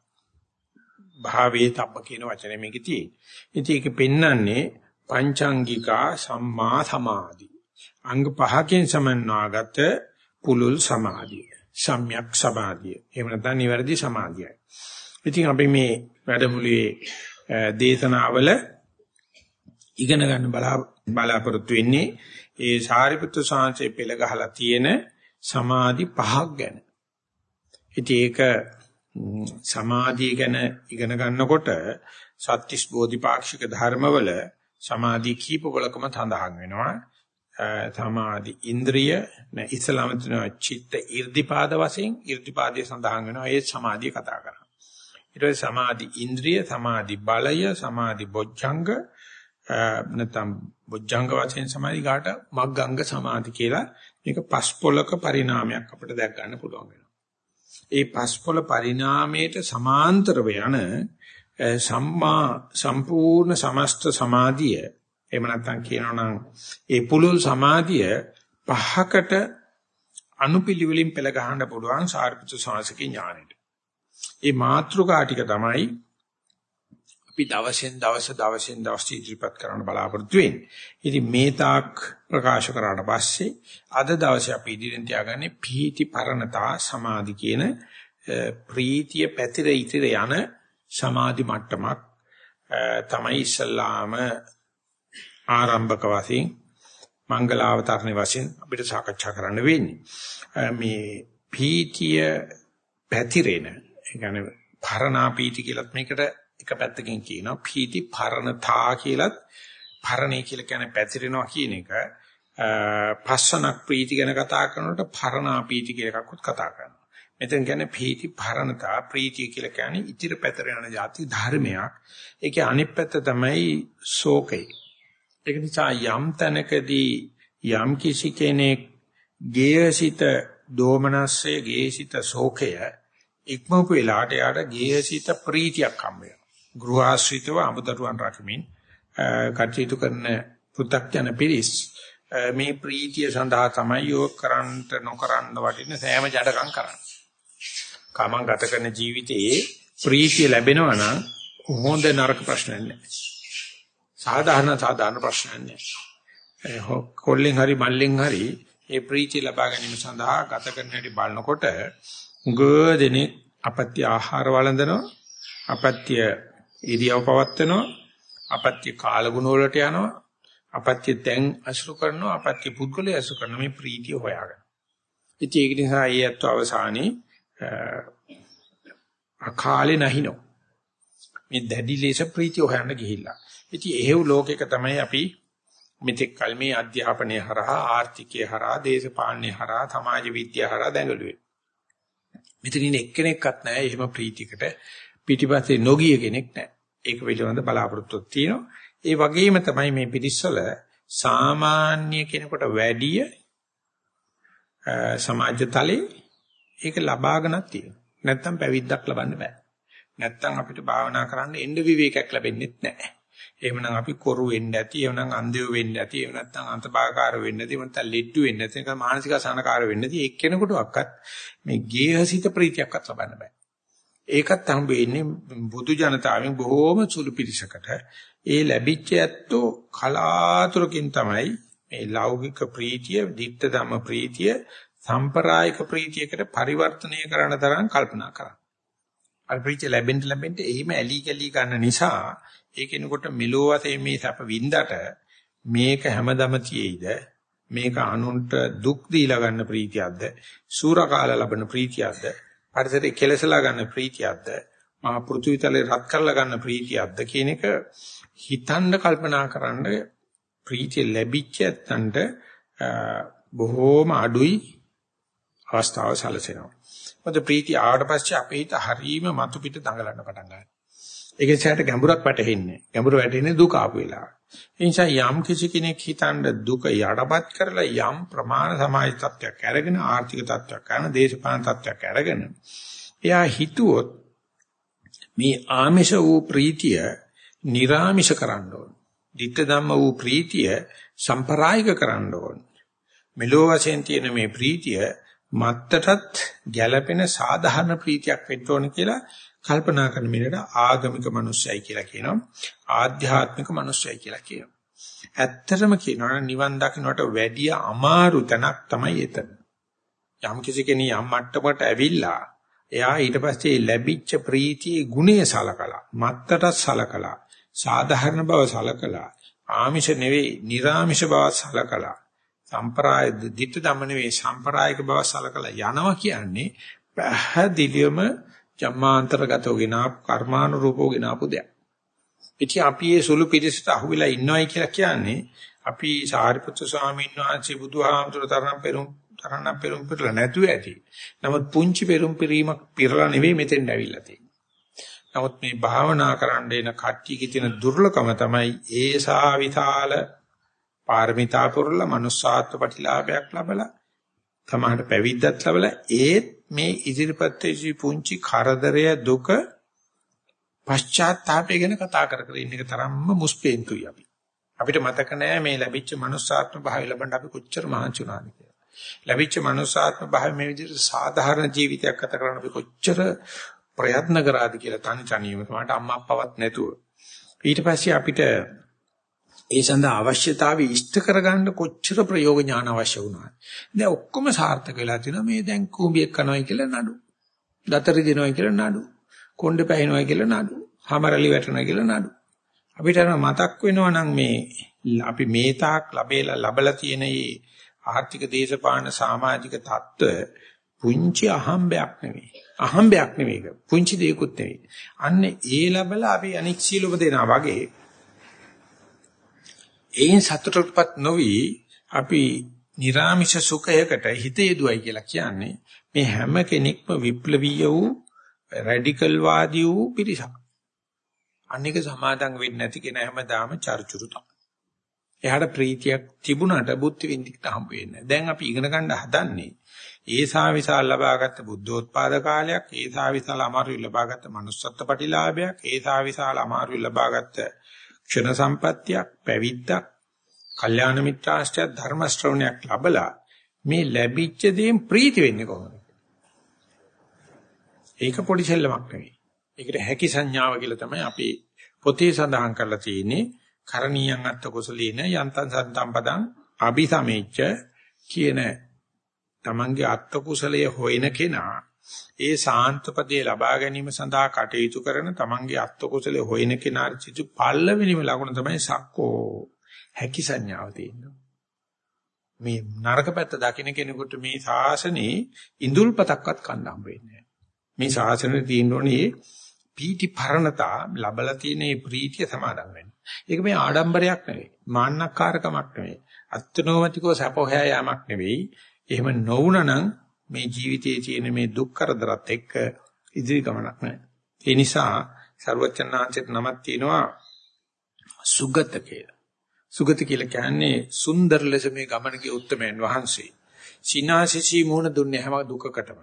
භාවයේ තබ්බ කියන වචනේ මේකේ තියෙන්නේ. ඉතින් ඒක පෙන්වන්නේ පංචාංගිකා සම්මා සමාධි. අංග පහකින් සමන්වාගත පුලුල් සමාධිය. සම්‍යක් සමාධිය. එහෙම නැත්නම් නිවැරදි සමාධියයි. ඉතින් අපි මේ වැඩමුළුවේ දේශනාවල ඉගෙන ගන්න බලාපොරොත්තු වෙන්නේ ඒ සාරිපුත්‍ර සාංශේ පෙළ ගහලා තියෙන සමාධි පහක් ගැන. ඉතින් ඒක සමාධිය ගැන ඉගෙන ගන්නකොට සත්‍තිස් බෝධිපාක්ෂික ධර්මවල සමාධි කීපවලකම සඳහන් වෙනවා. සමාධි ඉන්ද්‍රිය නැ ඉස්ලාම තුන චිත්ත irdipaද වශයෙන් irdipaදයේ සඳහන් වෙනවා ඒ සමාධිය කතා කරනවා ඊට පස්සේ සමාධි ඉන්ද්‍රිය සමාධි බලය සමාධි බොජ්ජංග නැත්නම් බොජ්ජංග වශයෙන් සමාධි කාට මග්ගංග සමාධි කියලා මේක පස්පොලක පරිණාමයක් අපිට දැක් ගන්න පුළුවන් වෙනවා ඒ පස්පොල පරිණාමයට සමාන්තරව යන සම්මා සම්පූර්ණ සමස්ත සමාධිය එහෙම නැත්නම් කියනවනම් ඒ පුලුල් සමාධිය පහකට අනුපිළිවෙලින් පෙළ ගහන්න පුළුවන් සාරිපුත්‍ර සාංශික ඥානෙට. ඒ මාත්‍රිකා ටික තමයි අපි දවසෙන් දවස දවසෙන් දවස් ඉදිරිපත් කරන්න බලාපොරොත්තු වෙන්නේ. ඉතින් මේ තාක් ප්‍රකාශ කරාට පස්සේ අද දවසේ අපි ඉදිරියෙන් තියාගන්නේ පීති පරණතා සමාධි කියන ප්‍රීතිය පැතිර ඉතිර යන සමාධි මට්ටමක් තමයි ඉස්සල්ලාම ආරම්භක වශයෙන් මංගල අවතරණේ වශයෙන් අපිට සාකච්ඡා කරන්න වෙන්නේ. මේ පීතිය පැතිරෙන, ඒ කියන්නේ පරණා පීති කියලත් මේකට එක පැත්තකින් කියනවා. පීති පරණතා කියලත් පරණේ කියලා කියන්නේ පැතිරෙනවා කියන එක. පස්සනක් ප්‍රීති ගැන කතා කරනකොට පරණා පීති කියලා එකක්වත් කතා කරනවා. මෙතන කියන්නේ පීති පරණතා ප්‍රීතිය කියලා කියන්නේ ඉතිර පැතර යන જાති ධර්මයක්. ඒකේ අනිත් පැත්ත තමයි ශෝකය. ඒක නිසා යම් තැනකදී යම් කිසි කෙනෙක් ගේහසිත දෝමනස්සේ ගේහසිත ශෝකය ඉක්මවපු වෙලාවට යාට ගේහසිත ප්‍රීතියක් හම්බ වෙනවා. ගෘහාශ්‍රිතව අමුදරුවන් රකිමින් කටයුතු කරන පු탁ජන පිරිස් මේ ප්‍රීතිය සඳහා තමයි යෝග කරන්ට නොකරන්න වටින සෑම ජඩකම් කරන්නේ. කමං ගත කරන ජීවිතයේ ප්‍රීතිය ලැබෙනවා නම් හොඳ නරක ප්‍රශ්නයක් නැහැ. සාධාරණ සාධාරණ ප්‍රශ්නයක් නැහැ. කොල්ලෙන් හරි මල්ලෙන් හරි ඒ ප්‍රීතිය ලබා ගැනීම සඳහා ගත කරන හැටි බලනකොට උගදෙනේ අපත්‍ය ආහාර වළඳනවා අපත්‍ය ඉරියව් පවත්වනවා අපත්‍ය කාලගුණ වලට යනවා අපත්‍ය තැන් අසුරු කරනවා අපත්‍ය පුද්ගලයා අසුරු කරන මේ ප්‍රීතිය හොයාගන්න. ඉතින් ඒක නිසා ඊයත් අවසානයේ අකාලේ නැහිනෝ. මේ දැඩි ලෙස ප්‍රීතිය හොයන්න ගිහිල්ලා. ඉතින් එහෙව් ලෝකයක තමයි අපි මෙතෙක් කල මේ අධ්‍යාපනයේ හරහා ආර්ථිකයේ හරහා දේශපාලනයේ හරහා සමාජ විද්‍යාව හරහා දැඟලුවේ. මෙතනින් එක්කෙනෙක්වත් නැහැ එහෙම ප්‍රීතියකට පිටිපස්සේ නොගිය කෙනෙක් නැහැ. ඒක පිළිබඳ බලාපොරොත්තුවක් තියෙනවා. ඒ වගේම තමයි මේ පිටිස්සල සාමාන්‍ය කෙනෙකුට වැඩිය සමාජ තලයේ ඒක ලබාගෙනක් තියෙනවා. නැත්තම් පැවිද්දක් ලබන්න බෑ. නැත්තම් අපිට භාවනා කරන්න එන්න විවේකයක් ලැබෙන්නේ නැහැ. එහෙමනම් අපි කොරු වෙන්න ඇති, එහෙමනම් අන්ධයෝ වෙන්න ඇති, එහෙම නැත්නම් අන්තභාගකාර වෙන්න ඇති, එහෙම නැත්නම් ලෙඩ්ඩු වෙන්න ඇති, ඒක මානසික අසහනකාර වෙන්න ඇති. එක්කෙනෙකුටවත් මේ ගේහසිත ප්‍රීතියක්වත් ලබන්න බෑ. ඒකත් හම්බ වෙන්නේ බුදු ජනතාවෙන් බොහෝම සුළු පිරිසකට. ඒ ලැබිච්ච ඇත්තෝ කලාතුරකින් තමයි මේ ලෞකික ප්‍රීතිය, ධිට්ඨ ධම්ම ප්‍රීතිය, සම්ප්‍රායික ප්‍රීතියකට පරිවර්තනය කරන තරම් කල්පනා කරන්නේ. අර ප්‍රීතිය ලැබෙන්න ලැබෙන්න එහිම ඇලි ගලි ගන්න නිසා ඒ කෙනෙකුට මෙලෝ වශයෙන් මේ සැප වින්දට මේක හැමදම තියෙයිද මේක අනුන්ට දුක් දීලා ගන්න ප්‍රීතියක්ද සූරකාල ලබන ප්‍රීතියක්ද පරිසරයේ කෙලසලා ගන්න ප්‍රීතියක්ද මහා පෘථිවිතලේ රත් කරලා ගන්න ප්‍රීතියක්ද කියන එක හිතන්න කල්පනා කරන්න ප්‍රීතිය ලැබිච්ච ඇත්තන්ට බොහෝම අඩුයි අවස්ථාව සැලසෙනවා. මොකද ප්‍රීතිය ආවට පස්සේ අපේ හිත හරීම මතු පිට දඟලන්න පටන් ගන්නවා. ඒකේ සෑට ගැඹුරක් වැටෙන්නේ. ගැඹුර වැටෙන්නේ දුක ආපු වෙලාව. ඒ නිසා යම් කිසි කෙනෙක් හිතනද දුක යඩපත් කරලා යම් ප්‍රමාණ සමාජ තත්ත්වයක් අරගෙන ආර්ථික තත්ත්වයක් කරන දේශපාලන තත්ත්වයක් අරගෙන එයා හිතුවොත් මේ ආමිෂ වූ ප්‍රීතිය निराමිෂ කරන්න ඕන. ditta ධම්ම වූ ප්‍රීතිය සම්ප්‍රායික කරන්න ඕන. මෙලෝ වශයෙන් තියෙන මේ ප්‍රීතිය මත්තටත් ගැළපෙන සාධාරණ ප්‍රීතියක් වෙන්න ඕන කියලා කල්පනා කරන මිනිහට ආගමික මිනිස්සයයි කියලා කියනවා. ආධ්‍යාත්මික මිනිස්සයයි කියලා කියනවා. ඇත්තටම කියනවා නිවන් දකින්නට වැඩිය අමාරු තැනක් තමයි එතන. යම් කිසි කෙනෙක් යම් මට්ටමකට ඇවිල්ලා එයා ඊට පස්සේ ලැබිච්ච ප්‍රීතියේ ගුණය සලකලා මත්තට සලකලා සාධාරණ බව සලකලා ආමිෂ නෙවෙයි නිර්ආමිෂ බව සලකලා සම්ප්‍රාය දිට්ඨ ධම්ම නෙවෙයි සම්ප්‍රායික බව සලකලා යනවා කියන්නේ පැහැදිලිවම ජම්මාන්තරගතව ගෙනාපු කර්මානුරූපව ගෙනාපු දෙයක්. ඉතින් අපි මේ සුළු පිළිසට අහුවෙලා ඉන්නවයි කියලා කියන්නේ අපි සාරිපුත්‍ර ස්වාමීන් වහන්සේ බුදුහාමුදුර තරම් පෙරුම් තරම් පෙරුම් පිරලා නැතුව ඇති. නමුත් පුංචි පෙරුම් පිරීමක් පිරලා නෙවෙයි මෙතෙන් ඇවිල්ලා තියෙන්නේ. නමුත් මේ භාවනා කරන්න එන කට්ටියගේ තියෙන දුර්ලභම තමයි ඒසා විතාල පාරමිතා පුරලා manussාත්ව ප්‍රතිලාභයක් ලැබලා තමහට පැවිද්දත් ලැබලා ඒත් මේ ඉදිරිපත් වෙච්ච පුංචි කරදරය දුක පශ්චාත්තාපය ගැන කතා කර කර ඉන්න එක තරම්ම මුස්පේන්තුයි අපි. අපිට මතක නෑ මේ ලැබිච්ච manussාත්ම භාවය ලබන්න අපි කොච්චර මහන්සි වුණාද කියලා. ලැබිච්ච manussාත්ම භාවය මේ විදිහට සාධාරණ ජීවිතයක් ගත කරන්න අපි කොච්චර ප්‍රයත්න කරාද කියලා තනි තනියම තමයි අම්මා අප්පවත් නැතුව. ඊට පස්සේ අපිට ඒ සඳහා අවශ්‍යතාවය ඉෂ්ට කරගන්න කොච්චර ප්‍රයෝග ඥාන අවශ්‍ය වුණාද? දැන් ඔක්කොම සාර්ථක වෙලා තිනවා මේ දැන් කූඹියක් කනවයි කියලා නඩු. දතර දිනවයි කියලා නඩු. කොණ්ඩ පැහිනවයි කියලා නඩු. හමරලි වැටෙනවා කියලා නඩු. අපිට අර මතක් වෙනවා නම් මේ අපි මේ තාක් ලැබෙලා ලැබලා තියෙන මේ ආර්ථික දේශපාලන සමාජික தত্ত্ব පුංචි අහම්බයක් නෙවෙයි. අහම්බයක් නෙවෙයි. පුංචි දෙයක්ුත් නෙවෙයි. අන්න ඒ ලැබලා අපි අනික් සීලොබ දෙනවා වගේ ඒන් සතුටටපත් නොවි අපි නිර්ාමිෂ සුඛයකට හිත යදුවයි කියලා කියන්නේ මේ හැම කෙනෙක්ම විප්ලවීය වූ රැඩිකල් වාදී වූ පිරිසක්. අනික සමාදම් වෙන්නේ නැති කෙනා හැමදාම චර්චුරු තමයි. එයාට ප්‍රීතියක් තිබුණාට බුද්ධ විඳින්න හම්බ වෙන්නේ දැන් අපි ඉගෙන ගන්න හදන්නේ ඒසා විසාල ලබාගත් බුද්ධෝත්පාද කාලයක් ඒසා විසාල අමාරු ලබාගත් manussත්ත්ව ප්‍රතිලාභයක් ඒසා විසාල අමාරු ලබාගත් ක්ෂණ සම්පත්තියක් පැවිද්දක් කල්යාණ මිත්‍රාශ්‍රය ධර්ම ශ්‍රවණයක් ලැබලා මේ ලැබිච්ච දේෙන් ප්‍රීති වෙන්නේ කොහොමද? ඒක පොඩි සෙල්ලමක් නෙවෙයි. ඒකට හැකි සංඥාව කියලා තමයි අපි පොතේ සඳහන් කරලා තියෙන්නේ. කරණීයන් අත්ත කුසලීන යන්තං සන්තම් පදං අபிසමෙච්ච කියන තමන්ගේ අත්ත කුසලයේ හොයන කෙනා ඒ සාන්තපදේ ලබා ගැනීම සඳහා කටයුතු කරන තමන්ගේ අත්ත කුසලයේ හොයන කෙනා චිතු පල්ලවෙනිම ලකුණ තමයි සක්කෝ හැකි සංඥාව තියෙනවා. මේ නරක පැත්ත දකින්න කෙනෙකුට මේ ශාසනේ ඉඳුල්පතක්වත් කන්න හම්බ වෙන්නේ මේ ශාසනේ තියෙන ඕනේ පීටි පරණතා ලබලා තියෙන මේ ප්‍රීතිය සමාදම් වෙන්න. ඒක මේ ආඩම්බරයක් නෙවෙයි. මාන්නක්කාරකමක් නෙවෙයි. අත්නෝමතිකව සපෝහය යාමක් නෙවෙයි. එහෙම නොවුනනම් මේ ජීවිතයේ තියෙන මේ දුක් කරදරත් එක්ක ඉදිරි ගමනක් නැහැ. ඒ නිසා ਸਰවචන්නාංශෙත් නමක් තියෙනවා සුගත කියලා. සුගත කියලා කියන්නේ සුන්දර ලෙස මේ ගමනගේ උත්මයන් වහන්සේ. සිනාසිසි මුණ දුන්නේ හැම දුකකටම.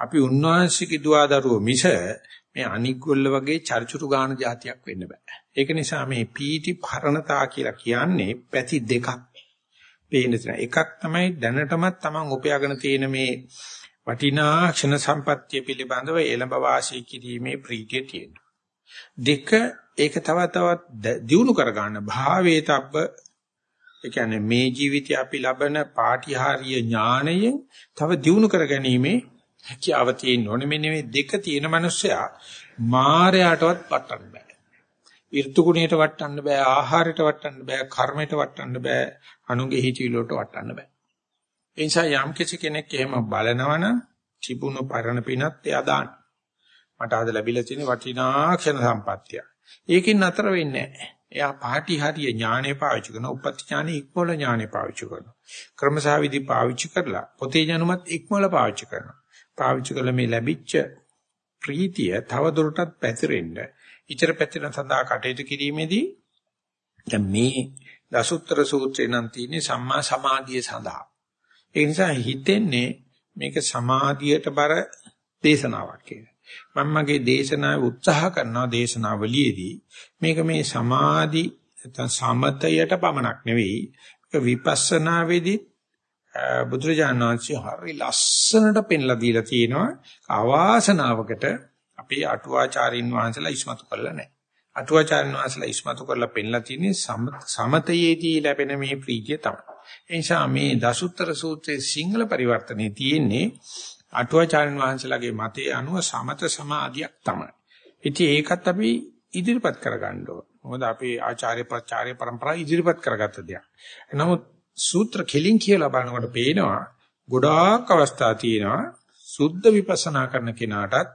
අපි උන්වහන්සේගේ දුවදරුව මිස මේ අනික්ගොල්ල වගේ චර්චුරු ගාන જાතියක් වෙන්න බෑ. ඒක නිසා මේ පීටි පරණතා කියලා කියන්නේ පැති දෙකක් පේන එකක් තමයි දැනටමත් Taman උපයාගෙන තියෙන මේ වටිනා ක්ෂණ සම්පත්තිය පිළිබඳව එළඹ වාසය කිරීමේ ප්‍රීතිය තියෙනවා. දෙක ඒක තව තවත් දියුණු කර ගන්න භාවේතබ්බ ඒ කියන්නේ මේ ජීවිතය අපි ලබන පාටිහාරීය ඥාණයෙන් තව දියුණු කර ගැනීමේ හැකියාව තියෙන්න ඕනේ මෙන්න මේ දෙක තියෙන මනුස්සයා මායයටවත් පටන්න බෑ. ඍතු ගුණයට වටන්න බෑ, ආහාරයට වටන්න බෑ, කර්මයට වටන්න බෑ, අනුගේ හිතවිලට වටන්න බෑ. ඒ නිසා යම් කෙනෙක් එහෙම බලනවනම් තිබුණු පරණ පිනත් එයා දාන්න. මට අද ලැබිලා තියෙන වටිනා ක්ෂණ සම්පත්තිය. ඒකෙන් නතර වෙන්නේ නැහැ. එයා පාටි හරිය ඥානෙ පාවිච්චි කරන උපත් ඥානෙ ඉක්මවල ඥානෙ පාවිච්චි කරනවා. ක්‍රමසාවිදි පාවිච්චි කරලා පොතේ ජනුමත් ඉක්මවල පාවිච්චි කරනවා. පාවිච්චි කළ මේ ලැබිච්ච ප්‍රීතිය තව දුරටත් පැතිරෙන්න ඉතර පැතිරෙන සඳහා කටයුතු කිරීමේදී දැන් මේ දසුත්තර සූත්‍රේ නම් තියෙන්නේ සම්මා සමාධිය සඳහා. ඒ නිසා හිතෙන්නේ මේක සමාධියට බර දේශනාවක් කියලා. මම මගේ දේශනාව උත්සාහ කරනවා දේශනාවලියේදී මේක මේ සමාධි නැත්නම් සමතයට පමණක් නෙවෙයි මේක විපස්සනා වෙදී බුදුරජාණන් වහන්සේ හරි ලස්සනට පෙන්ලා දීලා තියෙනවා අවාසනාවකට අපේ අටුවාචාරින් වහන්සේලා ඉස්මතු කරලා නැහැ. අටුවාචාරින් වහන්සේලා ඉස්මතු කරලා පෙන්ලා තියෙන්නේ සමතයේදී ලැබෙන මේ ප්‍රීතිය තමයි. ඒ නිසා මේ දසුත්තර සූත්‍රයේ සිංහල පරිවර්තනයේ තියෙන්නේ අටුවාචාර්යන් වහන්සේලාගේ මතයේ අනුව සමත සමාධියක් තමයි. ඉතින් ඒකත් අපි ඉදිරිපත් කරගන්න ඕන. මොකද අපේ ආචාර්ය ප්‍රචාර්ය પરම්පරාව ඉදිරිපත් කරගත්ත දෙයක්. නමුත් සූත්‍ර කෙලින් කියලා බලනකොට පේනවා ගොඩාක් අවස්ථා තියෙනවා සුද්ධ විපස්සනා කරන කෙනාටත්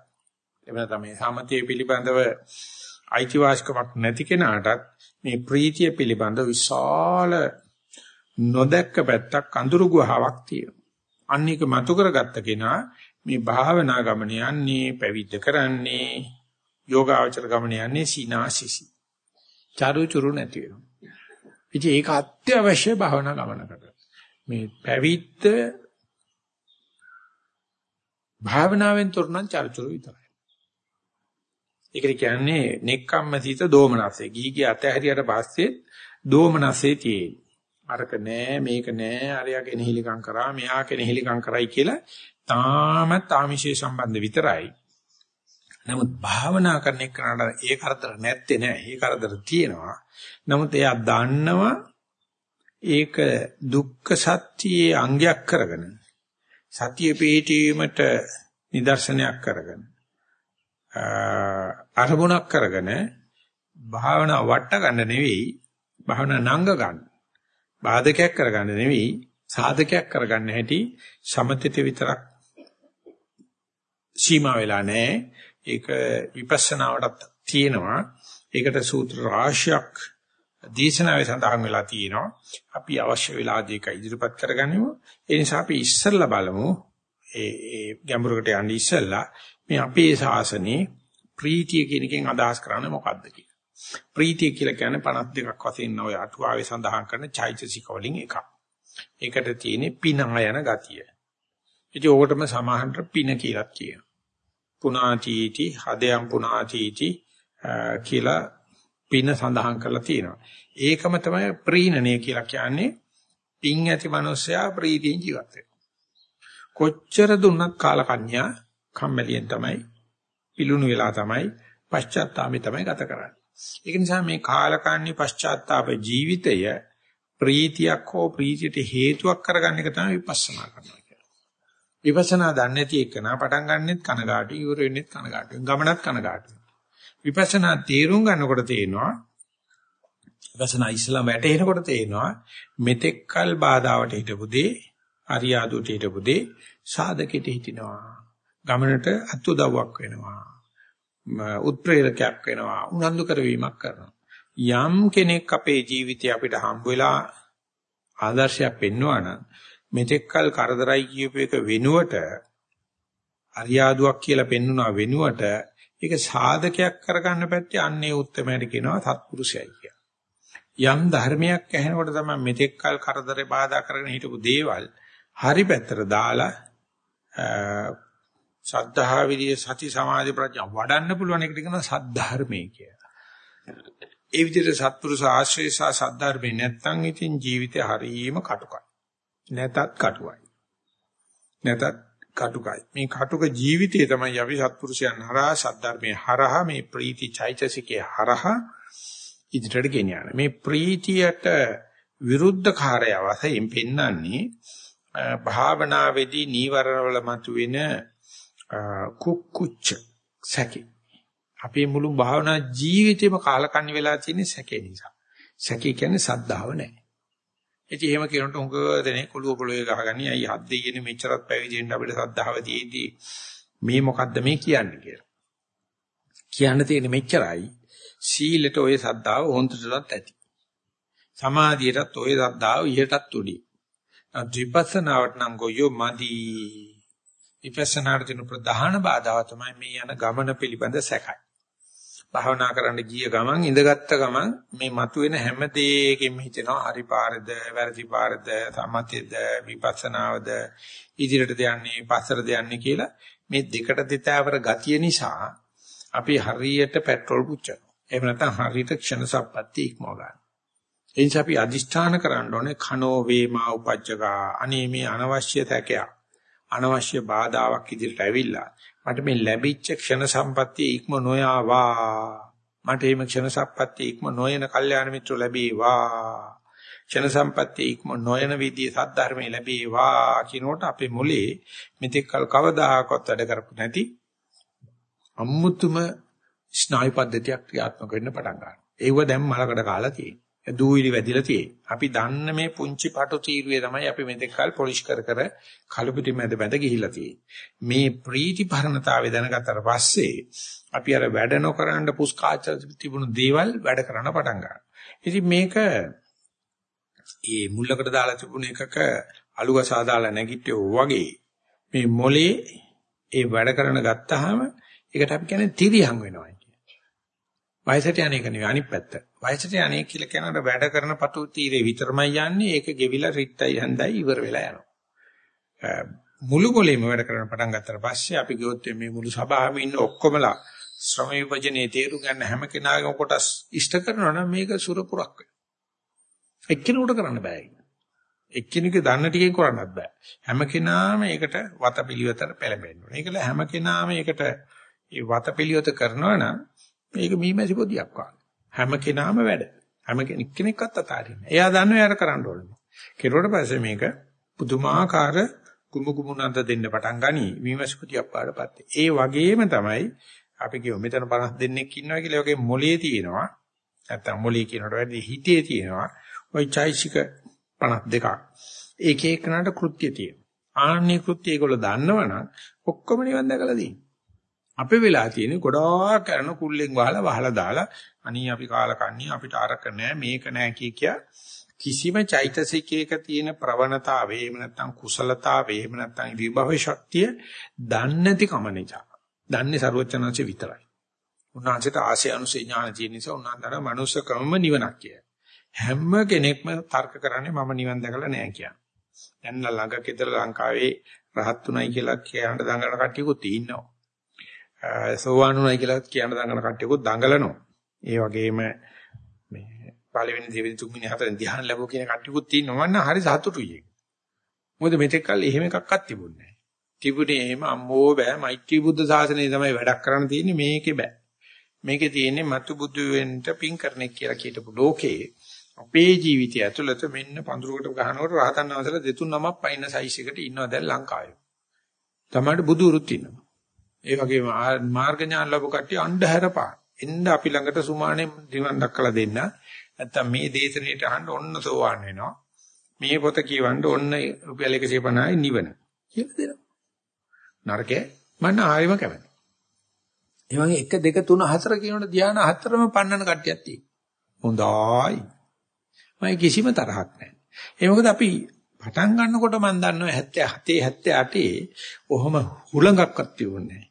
එවන තමයි සමතේ පිළිබඳව අයිතිවාසිකමක් නැති කෙනාටත් මේ ප්‍රීතිය පිළිබඳ විශාල නොදැක්ක පැත්තක් අඳුරු ගුහාවක් තියෙනවා. අන්න එක මතු කරගත්ත කෙනා මේ භාවනා ගමන යන්නේ පැවිද්ද කරන්නේ යෝගාචර ගමන යන්නේ සීනාසිසි. චරු චුරු නැති වෙනවා. ඉතින් ඒක අත්‍යවශ්‍ය භාවනා ගමනකට. මේ පැවිද්ද භාවනාවෙන් තොරනම් චරිචුරු විතරයි. ඒකට කියන්නේ නෙක්ඛම්මසිත දෝමනස්සේ. ගීගේ අතහැරියට පස්සේ දෝමනස්සේ තියෙන්නේ. අරක නෑ මේක නෑ අරයා කෙනෙහිලිකම් කරා මෙයා කෙනෙහිලිකම් කරයි කියලා තාමත් ආමිෂයේ සම්බන්ධ විතරයි. නමුත් භාවනා කරන එකට ඒ කරදර නැත්තේ නෑ. ඒ කරදර තියෙනවා. නමුත් එයා දන්නවා ඒක දුක්ඛ සත්‍යයේ අංගයක් කරගෙන සතිය පිහිටීමට නිදර්ශනයක් කරගෙන අරමුණක් කරගෙන භාවනා වට ගන්න නෙවෙයි භාවනා නංග ගන්න බාධකයක් කරගන්න නෙවෙයි සාධකයක් කරගන්න හැටි සමතෙට විතරක් සීමා වෙලා නැහැ. ඒක විපස්සනාවටත් තියෙනවා. ඒකට සූත්‍ර රාශියක් දේශනාවේ සඳහන් වෙලා තියෙනවා. අපි අවශ්‍ය වෙලාදී ඒක ඉදිරිපත් කරගනිමු. ඒ නිසා අපි ඉස්සෙල්ලා බලමු ඒ ඒ ගැඹුරකට යන්න ඉස්සෙල්ලා මේ අපේ ශාසනයේ ප්‍රීතිය කියන එකෙන් අදහස් කරන්නේ මොකක්ද කියලා. ප්‍රීතිය කියලා කියන්නේ 52ක් වශයෙන් ඔය අටුවාවේ සඳහන් කරන චෛතසික වලින් එකක්. ඒකට තියෙන්නේ පිනායන ගතිය. ඉතින් ඕකටම සමාහන්ට පින කියලා කියනවා. පුනාචීති හදයන් පුනාචීති කියලා පින සඳහන් කරලා තියෙනවා. ඒකම තමයි ප්‍රීණනය කියලා කියන්නේ පින් ඇති මනුස්සයා ප්‍රීතියෙන් ජීවත් වෙනවා. කොච්චර දුන්නත් කාලකන්‍යා කම්මැලියෙන් තමයි පිලුණු වෙලා තමයි පශ්චාත්තාපේ තමයි ගත කරන්නේ. ඒක නිසා මේ කාලකන්ණි පශ්චාත්තාප ජීවිතය ප්‍රීතියක් හෝ ප්‍රීතියට හේතුවක් කරගන්න එක තමයි විපස්සනා කරනවා කියන්නේ. විපස්සනා දන්නේ නැති එක නා පටන් ගන්නෙත් කනගාටු ඉවර වෙන්නෙත් කනගාටු. ගමනත් කනගාටු. විපස්සනා තේරුම් ගන්නකොට තේනවා විපස්සනා ඉස්ලාම වැටෙනකොට තේනවා මෙතෙක්කල් බාධාවට හිටපු දේ අරියාදුට හිටපු දේ සාධකෙට හිටිනවා. ගමනට අත්උදව්වක් වෙනවා. උත්ප්‍රේරකයක් වෙනවා. උනන්දු කරවීමක් කරනවා. යම් කෙනෙක් අපේ ජීවිතය අපිට හම්බ වෙලා ආදර්ශයක් පෙන්වනවා නම් මෙතෙක්කල් කරදරයි කියපු එක වෙනුවට අරියාදුවක් කියලා පෙන්වනවා වෙනුවට ඒක සාධකයක් කරගන්න පැත්තේ අන්නේ උත්තරමයට කියනවා සත්පුරුෂයයි කියලා. යම් ධර්මයක් ඇහෙනකොට තමයි මෙතෙක්කල් කරදරේ බාධා කරගෙන හිටපු දේවල් හරි පැත්තට දාලා සද්ධා විරිය සති සමාධි ප්‍රඥා වඩන්න පුළුවන් එකට කියනවා සද්ධර්මයේ කියලා. ඒ විදිහට සත්පුරුෂ ආශ්‍රය සහ සද්ධර්මේ නැත්තම් ඉතින් ජීවිතේ හරීම කටුකයි. නැතත් කටුවයි. නැතත් කටුකයි. මේ කටුක ජීවිතය තමයි අපි සත්පුරුෂයන් හරහා සද්ධර්මයේ හරහා මේ ප්‍රීති චෛතසිකයේ හරහා ඉදිරියට ගෙනියන. මේ ප්‍රීතියට විරුද්ධ කාර්යය වශයෙන් පෙන්වන්නේ භාවනාවේදී නීවරණවල මතුවෙන කුක්කුච්ච සැකේ. අපේ මුළු භාවනා ජීවිතේම කාලකන්ණි වෙලා තියෙන සැකේ නිසා. සැකේ කියන්නේ සද්ධාව නැහැ. ඉතින් එහෙම කියනකොට උඟ දෙනේ කුළුව පොළවේ ගහගන්නේ අයි හත් දෙයියනේ මෙච්චරත් පැවිදෙන්න අපිට සද්ධාව තියෙද්දි මේ මොකද්ද මේ කියන්නේ කියලා. කියන්න තියෙන්නේ මෙච්චරයි. සීලෙට ඔය සද්ධාව හොන්දටවත් ඇති. සමාධියටත් ඔය සද්ධාව ඉහටත් උඩි. ද්විපස්සනාවට නම් ගොයෝ මදි. විපස්සනාට තියෙන ප්‍රධාන බාධාව තමයි මේ යන ගමන පිළිබඳ සැකයි. භාවනා කරන්න ගිය ගමන් ඉඳගත්ත ගමන් මේ මතුවෙන හැම දෙයකින්ම හිතෙනවා හරි පාරද වැරදි පාරද සමතේද විපස්සනාවද ඉදිරියටද යන්නේ පස්සටද යන්නේ කියලා මේ දෙකට දෙතාවර ගතිය නිසා අපි හරියට පෙට්‍රල් පුච්චනවා. එහෙම නැත්නම් හරියට ක්ෂණ සම්පatti ඉක්මව ගන්න. ඒ නිසා අපි අදිෂ්ඨාන කරන්න ඕනේ කනෝ වේමා උපජ්ජකා අනේ මේ අනවශ්‍ය තැකයක් අනවශ්‍ය බාධාවක් ඉදිරියට ඇවිල්ලා මට මේ ලැබිච්ච ක්ෂණ සම්පත්තිය ඉක්ම නොයාවා. මට මේ ක්ෂණ සම්පත්තිය ඉක්ම නොයන කල්යාණ මිත්‍ර ලැබේවා. ක්ෂණ සම්පත්තිය ඉක්ම නොයන විදිහේ සද්ධර්මයේ ලැබේවා කියනකොට අපේ මොලේ මෙතෙක් කල කවදාකවත් වැඩ කරපු නැති අමුතුම ස්නායු පද්ධතියක් ක්‍රියාත්මක වෙන්න පටන් ගන්නවා. ඒව දැන් මලකඩ කාලා තියෙනවා. දූවිලි වැදිලා තියෙන්නේ. අපි දන්න මේ පුංචි පටු තීරුවේ තමයි අපි මෙතෙක් කල් පොලිෂ් කර කර කලුපිටි මැද මැද ගිහිල්ලා තියෙන්නේ. මේ ප්‍රීති භරණතාවය දැනගත්තට පස්සේ අපි අර වැඩ නොකරන පුස්කාච තිබුණු දේවල් වැඩ කරන්න පටන් ගන්නවා. ඉතින් මේක ඒ මුල්ලකට දාලා තිබුණ එකක අලුගසා දාලා නැගිටියෝ වගේ මේ මොලේ ඒ වැඩ කරන ගත්තාම ඒකට අපි කියන්නේ තිරියන් වෙනවා කියන්නේ. වයසට යන එක නෙවෙයි අනිත් පැත්ත. වයසට යන්නේ කියලා කියනකොට වැඩ කරන පටු තීරේ විතරමයි යන්නේ. ඒක ගෙවිලා රිට්ටයි හන්දයි ඉවර වෙලා යනවා. මුළු මොලේම වැඩ කරන පටන් ගත්තට පස්සේ අපි ගියොත් මේ මුළු සභාවේ ඉන්න ඔක්කොමලා ශ්‍රම විභජනයේ තේරු ගන්න හැම කෙනාගේම කොටස් ඉෂ්ට කරනවා නම් මේක සුරපුරක් වෙනවා. එක්කිනුට කරන්න බෑ එක්කිනෙක දන්න ටිකෙන් කරන්නත් බෑ. හැම කෙනාම ඒකට වතපිලිවෙතට පෙළඹෙන්න ඕනේ. ඒකල හැම කෙනාම ඒකට ඒ වතපිලිවෙත කරනවා නම් මේක මීමැසි පොදියක් වගේ. හැම කෙනාම වැඩ. හැම කෙනෙක්වත් අතාරින්න. එයා දන්නවා එයාට කරන්න ඕනේ. කෙරුවට පස්සේ මේක පුදුමාකාර කුමු කුමුනන්ත දෙන්න පටන් ගනි. විමර්ශකතියක් පාඩපත්. ඒ වගේම තමයි අපි කියමු මෙතන 50 දෙනෙක් ඉන්නවා කියලා ඔගේ මොලේ තියෙනවා. නැත්තම් මොලේ කියනට වැඩි හිතේ තියෙනවා. ওই චෛසික 52ක්. ඒක එක්කනට කෘත්‍ය තියෙනවා. ආන්නේ කෘත්‍ය ඒගොල්ලෝ දන්නවනම් ඔක්කොම නිවන් දැකලා තියෙනවා. අපේ වෙලා තියෙන්නේ ගොඩාක් කරන කුල්ලෙන් වහලා වහලා දාලා අනී අපි කාලකන්ණි අපිට අරක නෑ මේක නෑ කිය කිය කිසිම චෛතසිකයක තියෙන ප්‍රවණතාවය එහෙම නැත්නම් කුසලතාවය එහෙම නැත්නම් විභව ශක්තිය දන්නේ නැති කම නිසා. දන්නේ ਸਰවචනංශ විතරයි. උන්වහන්සේට ආශය අනුසය ඥාන තියෙන නිසා උන්වහන්සේට මනුස්සකමම නිවනක් කිය. හැම කෙනෙක්ම තර්ක කරන්නේ මම නිවන් දැකලා නැහැ කියන. දැන් ළඟ කෙතර ලංකාවේ රහත් උනායි කියලා කියන දඟලන කට්ටියකුත් ඉන්නවා. සෝවාන් උනායි කියලා කියන දඟලන කට්ටියකුත් දඟලනවා. ඒ වගේම මේ පළවෙනි දෙවෙනි තුන්වෙනි හතරෙන් ධ්‍යාන ලැබුව කියන කට්ටියකුත් ඉන්නවා. මන්න හරි සතුටුයි ඒක. මොකද මෙතෙක් කල් එහෙම එකක්වත් තිබුණේ නැහැ. තිබුණේ එහෙම අම්මෝ බෑ මෛත්‍රී බුද්ධ ශාසනය තමයි වැඩක් කරන්න තියෙන්නේ මේකේ බෑ. මේකේ තියෙන්නේ මතු බුදු වෙන්න පින් කරන එක කියලා කියතපු ලෝකේ අපේ ජීවිතය ඇතුළත මෙන්න පඳුරකට ගහනකොට රහතන් වහන්සේලා දෙතුන් නමක් පයින් සයිස් එකට ඉන්නවා දැන් ලංකාවේ. තමයි බුදුරුත් ඉන්නවා. ඒ වගේම මාර්ග ඥාන ලැබු කට්ටිය අන්ධහැර පාන. එන්න අපි ළඟට සුමානේ දිවන් දක්කලා දෙන්න. නැත්තම් මේ දේශනෙට අහන්න ඔන්න සෝවාන් වෙනවා. මේ පොත කියවන්න ඔන්න රුපියල් 150යි නිවන කියලා දෙනවා. නරකේ මන්න ආයෙම කැමති. ඒ වගේ 1 2 3 4 කියනකොට ධානා හතරම පන්නන කට්ටියක් තියෙනවා. හොඳයි. මම කිසිම තරහක් නැහැ. ඒ මොකද අපි පටන් ගන්නකොට මම දන්නවා 77 78 ඔහොම හුලඟක්වත් තියුන්නේ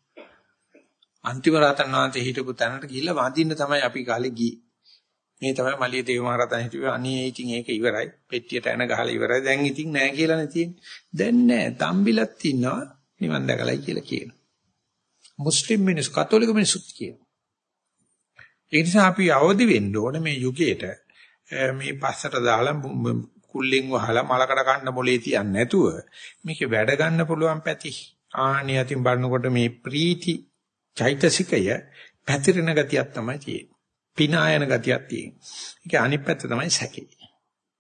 අන්තිම රහතන් වහන්සේ හිටපු තැනට ගිහිල්ලා වඳින්න තමයි අපි කාලේ ගියේ. මේ තමයි මලිය දේව මහරහතන් හිටුවේ අනේ ඉතින් ඒක ඉවරයි. පෙට්ටියට එන ගහලා ඉවරයි. දැන් ඉතින් නෑ කියලානේ තියෙන්නේ. දැන් නෑ. තම්බිලත් ඉන්නවා නිවන් දැකලයි කියලා කියනවා. මුස්ලිම් මිනිස්සු කතෝලික මිනිස්සුත් කියනවා. ඒ නිසා අපි අවදි වෙන්න ඕනේ මේ යුගයට මේ පස්සට දාලා කුල්ලෙන් වහලා මලකඩ කන්න මොලේ තියන්නේ නැතුව මේකේ වැඩ ගන්න පුළුවන් පැති ආහනිය අතින් බලනකොට මේ ප්‍රීති චෛතසිකය පැතිරෙන ගතියක් තමයි තියෙන්නේ. පිනායන ගතියක් තියෙන්නේ. ඒක අනිත් පැත්ත තමයි සැකේ.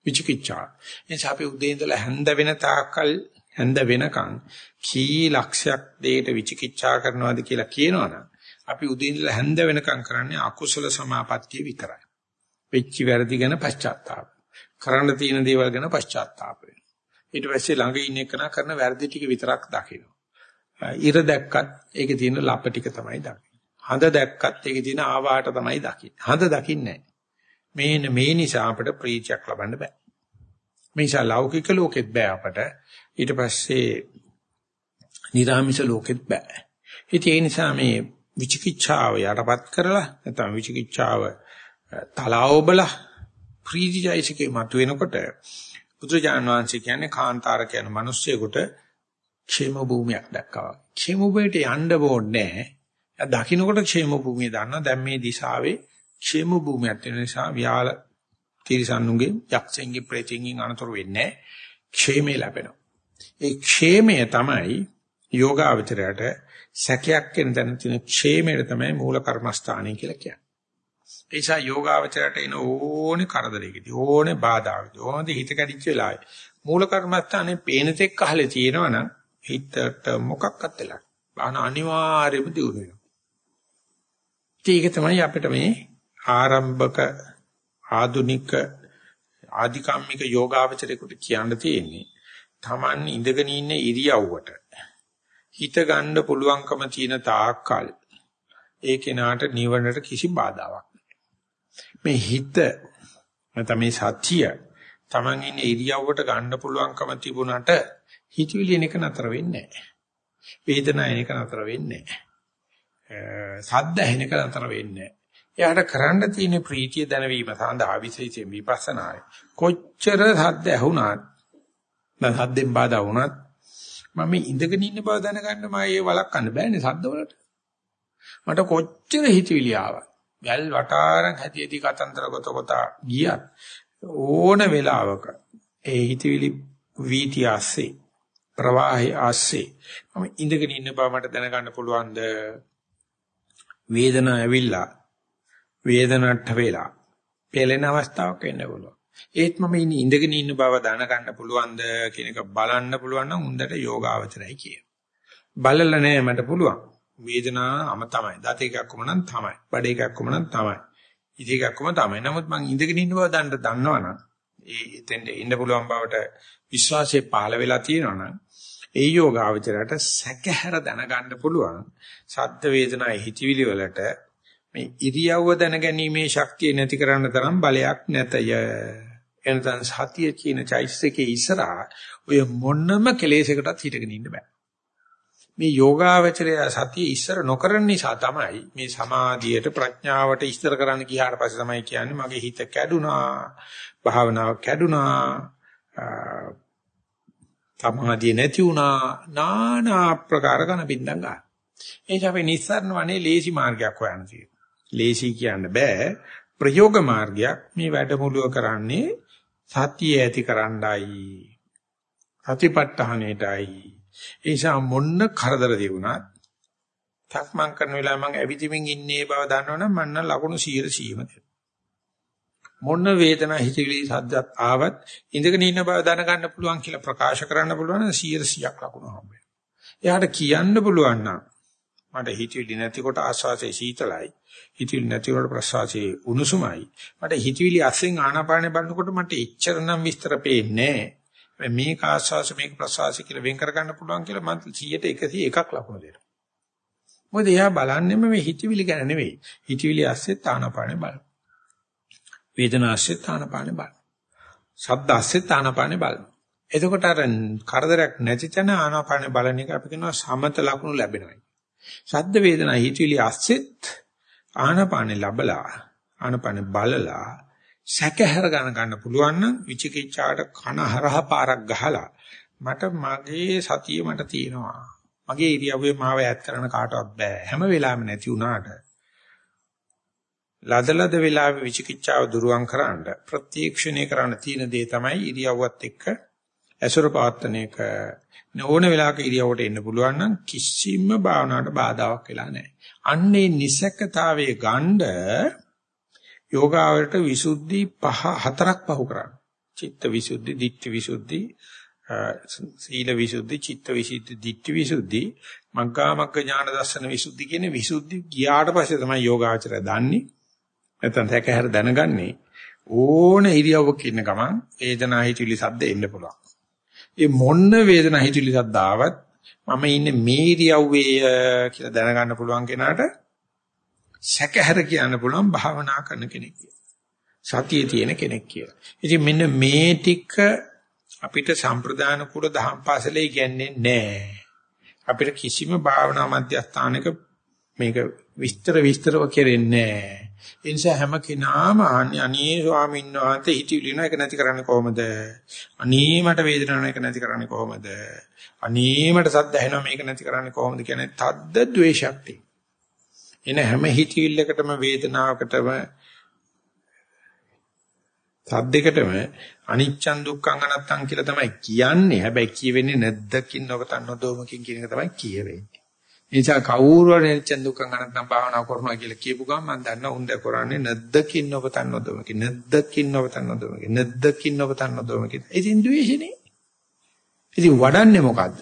විචිකිච්ඡා. එනිසා අපි උදේ ඉඳලා හැන්ද වෙන තාක්කල් හැන්ද වෙනකන් කී ලක්ෂයක් දෙයට විචිකිච්ඡා කරනවාද කියලා කියනවනම් අපි උදේ ඉඳලා හැන්ද වෙනකන් කරන්නේ අකුසල සමාපත්තිය විතරයි. වෙච්චි වැරදි ගැන පශ්චාත්තාප. කරන්න තියෙන දේවල් ගැන පශ්චාත්තාප වෙනවා. ඊට පස්සේ ළඟ ඉන්න එකන කරන වැරදි ටික විතරක් දකිනවා. ඉර දැක්කත් ඒකේ තියෙන ලප ටික තමයි දකින්නේ. හඳ දැක්කත් ඒකේ තියෙන ආවාට තමයි දකින්නේ. හඳ දකින්නේ නැහැ. මේ නිසා අපිට ප්‍රීතියක් ලබන්න බෑ. මේ නිසා ලෞකික ලෝකෙත් බෑ අපට. ඊට පස්සේ නිර්ාමිෂ ලෝකෙත් බෑ. ඉතින් ඒ නිසා මේ විචිකිච්ඡාව යටපත් කරලා නැත්නම් විචිකිච්ඡාව තලාවබල ප්‍රීතිජයසිකේ මතුවෙනකොට බුදුජාන විශ්වංශ කියන්නේ කාන්තාර කියන මිනිස්සෙකුට ക്ഷේම භූමියක් දැක්කා. ക്ഷേම භූමියට යන්න ඕනේ නැහැ. දකින්නකොට ക്ഷേම භූමිය දන්නා. දැන් මේ දිශාවේ ക്ഷേම භූමියක් වෙන නිසා ව්‍යාල තිරිසන්නුගේ යක්ෂයන්ගේ ප්‍රේතින්ගෙන් අනතුරු වෙන්නේ ക്ഷേමේ ලැබෙනවා. ඒ ക്ഷേමය තමයි යෝගාවචරයට සැකයක් වෙන දැන තියෙන ക്ഷേමයට තමයි මූල කර්මස්ථානය කියලා කියන්නේ. ඒ නිසා යෝගාවචරයට එන ඕනේ කරදරයකදී ඕනේ බාධාවකදී ඕනේ හිත කැඩිච්ච වෙලාවේ මූල කර්මස්ථානේ පේන තෙක් අහලේ තියෙනවනම් හිතට මොකක්වත් වෙලා. බාන අනිවාර්යයෙන්ම දියුණු වෙනවා. ඒක තමයි අපිට මේ ආරම්භක ආදුනික ආධිකම්මික යෝගාවචරයකට කියන්න තියෙන්නේ. Taman ඉඳගෙන ඉන්න ඉරියව්වට හිත ගන්න පුළුවන්කම තියෙන තාක්කල් ඒ කෙනාට නිවනට කිසි බාධාවක් මේ හිත නැත්නම් මේ සතිය Taman ඉන්න ඉරියව්වට ගන්න පුළුවන්කම තිබුණාට හිතවිලි එනක නතර වෙන්නේ නැහැ. වේදනාව එනක නතර වෙන්නේ නැහැ. සද්ද ඇහෙන එක නතර වෙන්නේ එයාට කරන්න තියෙන ප්‍රීතිය දැනවීම සඳහා විශේෂයෙන් විපස්සනායි. කොච්චර සද්ද ඇහුණත් නැත්නම් සද්දෙන් බාධා වුණත් මම ඉඳගෙන ඉන්න බව දැනගන්න මම ඒ වළක්වන්න බෑනේ සද්ද වලට. මට කොච්චර හිතවිලි ආවා. වැල් වටාරන් හැටියේදී කතන්දර ගොත කොට ගියත් ඕන වෙලාවක ඒ හිතවිලි වීටි ආස්සේ ප්‍රවාහය ආස්සේ මම ඉඳගෙන ඉන්න බව මට දැනගන්න පුළුවන්ද වේදනාව ඇවිල්ලා වේදනට්ට වෙලා පෙළෙන අවස්ථාවක් එන්න පුළුවන්. ඒත් මම ඉන්නේ ඉඳගෙන ඉන්න බව දැනගන්න පුළුවන්ද කියන එක බලන්න පුළුවන් නම් උන්දට යෝගාවචරයි කිය. බලලා නෑ මට පුළුවන්. වේදනාවම තමයි. දත එකක් කොම නම් තමයි. බඩ එකක් කොම නම් තමයි. ඉති එකක් කොම තමයි. නමුත් මං ඉඳගෙන ඉන්න බව දන්න දන්නවනම් ඒ එතෙන්ට ඉන්න පුළුවන් බවට විශ්වාසය පහළ වෙලා තියෙනවනම් ඒ යෝගාවචරයට සැකහැර දැනගන්න පුළුවන් සද්ද වේදනා හිතවිලි වලට මේ ඉරියව්ව දැනගැනීමේ ශක්තිය නැති කරන්න තරම් බලයක් නැතය. එනතන් සතිය කියන චෛතසිකේ ඉස්සරහා ඔය මොන්නම කෙලෙසකටත් හිටගෙන ඉන්න බෑ. මේ යෝගාවචරය සතිය ඉස්සර නොකරන නිසා තමයි මේ සමාධියට ප්‍රඥාවට ඉස්සර කරන්න ගියාට පස්සේ තමයි කියන්නේ මගේ හිත කැඩුනා භාවනාව කැඩුනා සමාධිය නැති වුණා নানা ආකාර කන බින්දම් ගන්න. එනිසා අපි නිස්සාරණ වනේ ලේසි මාර්ගයක් හොයන්න තියෙනවා. ලේසි කියන්න බෑ ප්‍රයෝග මාර්ගයක් මේ වැඩමුළුව කරන්නේ සතිය ඇති කරන්නයි. සතිපට්ඨානෙටයි. ඒ නිසා මොන්න කරදර දෙවුණත් තක්මන් කරන වෙලාව මම ඇවිදින්මින් ඉන්නේ බව දන්නවනම් මන්න ලකුණු 100 100ම දෙනවා. මොන වේදනා හිතවිලි සද්දත් ආවත් ඉඳගෙන ඉන්න බව දැනගන්න පුළුවන් කියලා ප්‍රකාශ කරන්න පුළුවන් නම් 100ක් ලකුණු හම්බ වෙනවා. එයාට කියන්න පුළුවන් නම් මට හිතවිලි නැතිකොට ආස්වාසේ සීතලයි. හිතවිලි නැතිකොට ප්‍රසවාසයේ උණුසුමයි. මට හිතවිලි අස්සෙන් ආනාපානේ බලනකොට මට එච්චර නම් විස්තර පේන්නේ නැහැ. මේක ආස්වාස මේක ප්‍රසවාස කියලා වෙන් කර ගන්න පුළුවන් කියලා මම 100ට 101ක් ලකුණු දෙනවා. මොකද එයා බලන්නේම මේ හිතවිලි ගැන නෙවෙයි. හිතවිලි අස්සෙත් ආනාපානේ බලන. වේදනාස්සෙත් ආනාපානේ බලන. ශබ්ද අස්සෙත් ආනාපානේ බලන. එතකොට අර කරදරයක් නැති තැන ආනාපානේ බලන එක අපි කියනවා සමත ලකුණු ලැබෙනවා. ශබ්ද වේදනා හිතවිලි අස්සෙත් ආනාපානේ ලැබලා ආනාපානේ බලලා සැකහැර ගන්න ගන්න පුළුවන් නම් විචිකිච්ඡාට කන හරහා පාරක් ගහලා මට මගේ සතිය මට තියෙනවා. මගේ ඉරියව්වේ මාව ඈත් කරන්න කාටවත් බෑ. හැම වෙලාවෙම නැති වුණාට ලදලද වෙලාවේ විචිකිච්ඡාව දුරුවන් කරන්න ප්‍රත්‍යක්ෂණය කරන්න තියෙන දේ තමයි ඉරියව්වත් එක්ක ඇසුර පවත්තන එක. ඕන වෙලාවක ඉරියව්වට එන්න පුළුවන් නම් කිසිම භාවනාවට බාධාවක් වෙලා නැහැ. අන්නේ නිසකතාවයේ ගණ්ඩ යෝගාවලට විසුද්ධි පහ හතරක් පහු කරන්න. චිත්ත විසුද්ධි, ditthi විසුද්ධි, සීල විසුද්ධි, චිත්ත විසුද්ධි, ditthi විසුද්ධි, මග්ගා මග්ග ඥාන දර්ශන විසුද්ධි කියන විසුද්ධි ගියාට පස්සේ තමයි යෝගාචරය දන්නේ. නැත්නම් තැකහැර දැනගන්නේ ඕන ඉරියව්වක ඉන්න ගමන් වේදනා හිතිලි සද්ද එන්න පුළුවන්. ඒ මොන්න වේදනා හිතිලි සද්ද ආවත් මම ඉන්නේ මේ ඉරියව්වේ කියලා දැනගන්න පුළුවන් කෙනාට සැකහැර කියන්න පුළුවන් භාවනා කරන කෙනෙක් කියලා. සතියේ තියෙන කෙනෙක් කියලා. ඉතින් මෙන්න මේ ටික අපිට සම්ප්‍රදාන කුල දහම් පාසලේ ඉගෙනන්නේ නැහැ. අපිට කිසිම භාවනා මධ්‍යස්ථානක මේක විස්තර විස්තරව කෙරෙන්නේ නැහැ. ඒ නිසා හැම කෙනාම අනේ ස්වාමීන් වහන්සේ හිතවිලි නෝ එක නැති කරන්නේ කොහොමද? අනේ මට වේදනාවක් නෝ එක නැති කරන්නේ කොහොමද? අනේ මට සද්ද ඇහෙනවා මේක නැති කරන්නේ කොහොමද කියන්නේ තද්ද ද්වේෂයක් තියෙනවා. එන හැම හිතවිල්ලකටම වේදනාවකටම සද්දයකටම අනිච්චන් දුක්ඛං අනත්තං කියලා තමයි කියන්නේ. හැබැයි කියවෙන්නේ නැද්දකින් නොකතන් නොදොමකින් කියන එක තමයි කියවෙන්නේ. නිසා කවුරු හරි අනිච්චන් දුක්ඛං අනත්තං භාවනා කරනවා කියලා කියපු ගමන් මම දන්නවා උන්ද කරන්නේ නැද්දකින් නොකතන් නොදොමකින්. නැද්දකින් නොකතන් නොදොමකින්. නැද්දකින් නොකතන් නොදොමකින්. ඉතින් ද්වේෂනේ. ඉතින් වඩන්නේ මොකද්ද?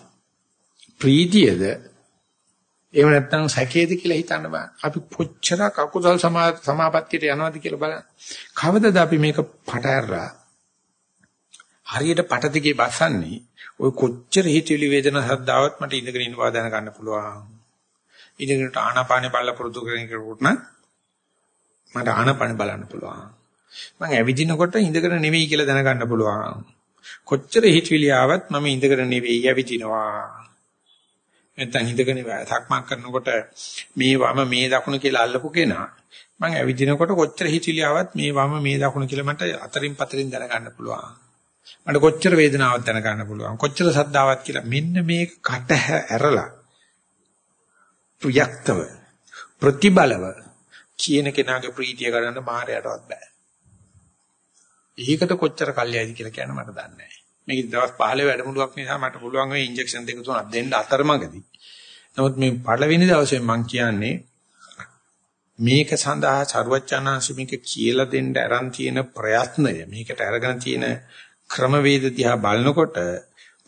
ප්‍රීතියද එහෙම නැත්නම් සැකේද කියලා හිතන්න බෑ. අපි කොච්චර අකුසල් සමාපත්තියට යනවද කියලා බලන්න. කවදද අපි මේක පට ඇරලා හරියට පට දිගේ බසන්නේ ඔය කොච්චර හිතවිලි වේදනා සද්දාවත් මට ඉඳගෙන ඉන්න බව දැන ගන්න පුළුවන්. ඉඳගෙන ආනාපානේ බලලා පුරුදු කරගෙන කෙරුවොත් නම් මට ආනාපානේ බලන්න පුළුවන්. මම ඇවිදිනකොට ඉඳගෙන නෙවෙයි කියලා දැන ගන්න පුළුවන්. කොච්චර හිතවිලි ආවත් මම ඉඳගෙන නෙවෙයි ඇවිදිනවා. නැත්නම් හිතගෙන සක්මන් කරනකොට මේ වම මේ දකුණ කියලා අල්ලපු කෙනා මම ඇවිදිනකොට කොච්චර හිතිලි ආවත් මේ වම මේ දකුණ කියලා මට අතරින් පතරින් දැනගන්න පුළුවන්. මට කොච්චර වේදනාවක් දැනගන්න පුළුවන්. කොච්චර සද්දාවක් කියලා මෙන්න මේක කට ඇරලා ප්‍රයක්තව ප්‍රතිබලව කියන කෙනාගේ ප්‍රීතිය ගන්න මායයටවත් බෑ. ඒකට කොච්චර කල්යයිද කියලා කියන්න මට දන්නේ නැහැ. මේක දවස් 15 වැඩමුළුවක් නිසා මට පුළුවන් වෙයි ඉන්ජෙක්ෂන් දෙක තුනක් දෙන්න අතරමඟදී. නමුත් මේ පළවෙනි දවසේ මම කියන්නේ මේක සඳහා ਸਰවචනාංශමික කියලා දෙන්න aran තියෙන ප්‍රයත්නය මේකට අරගෙන තියෙන ක්‍රමවේද දිහා බලනකොට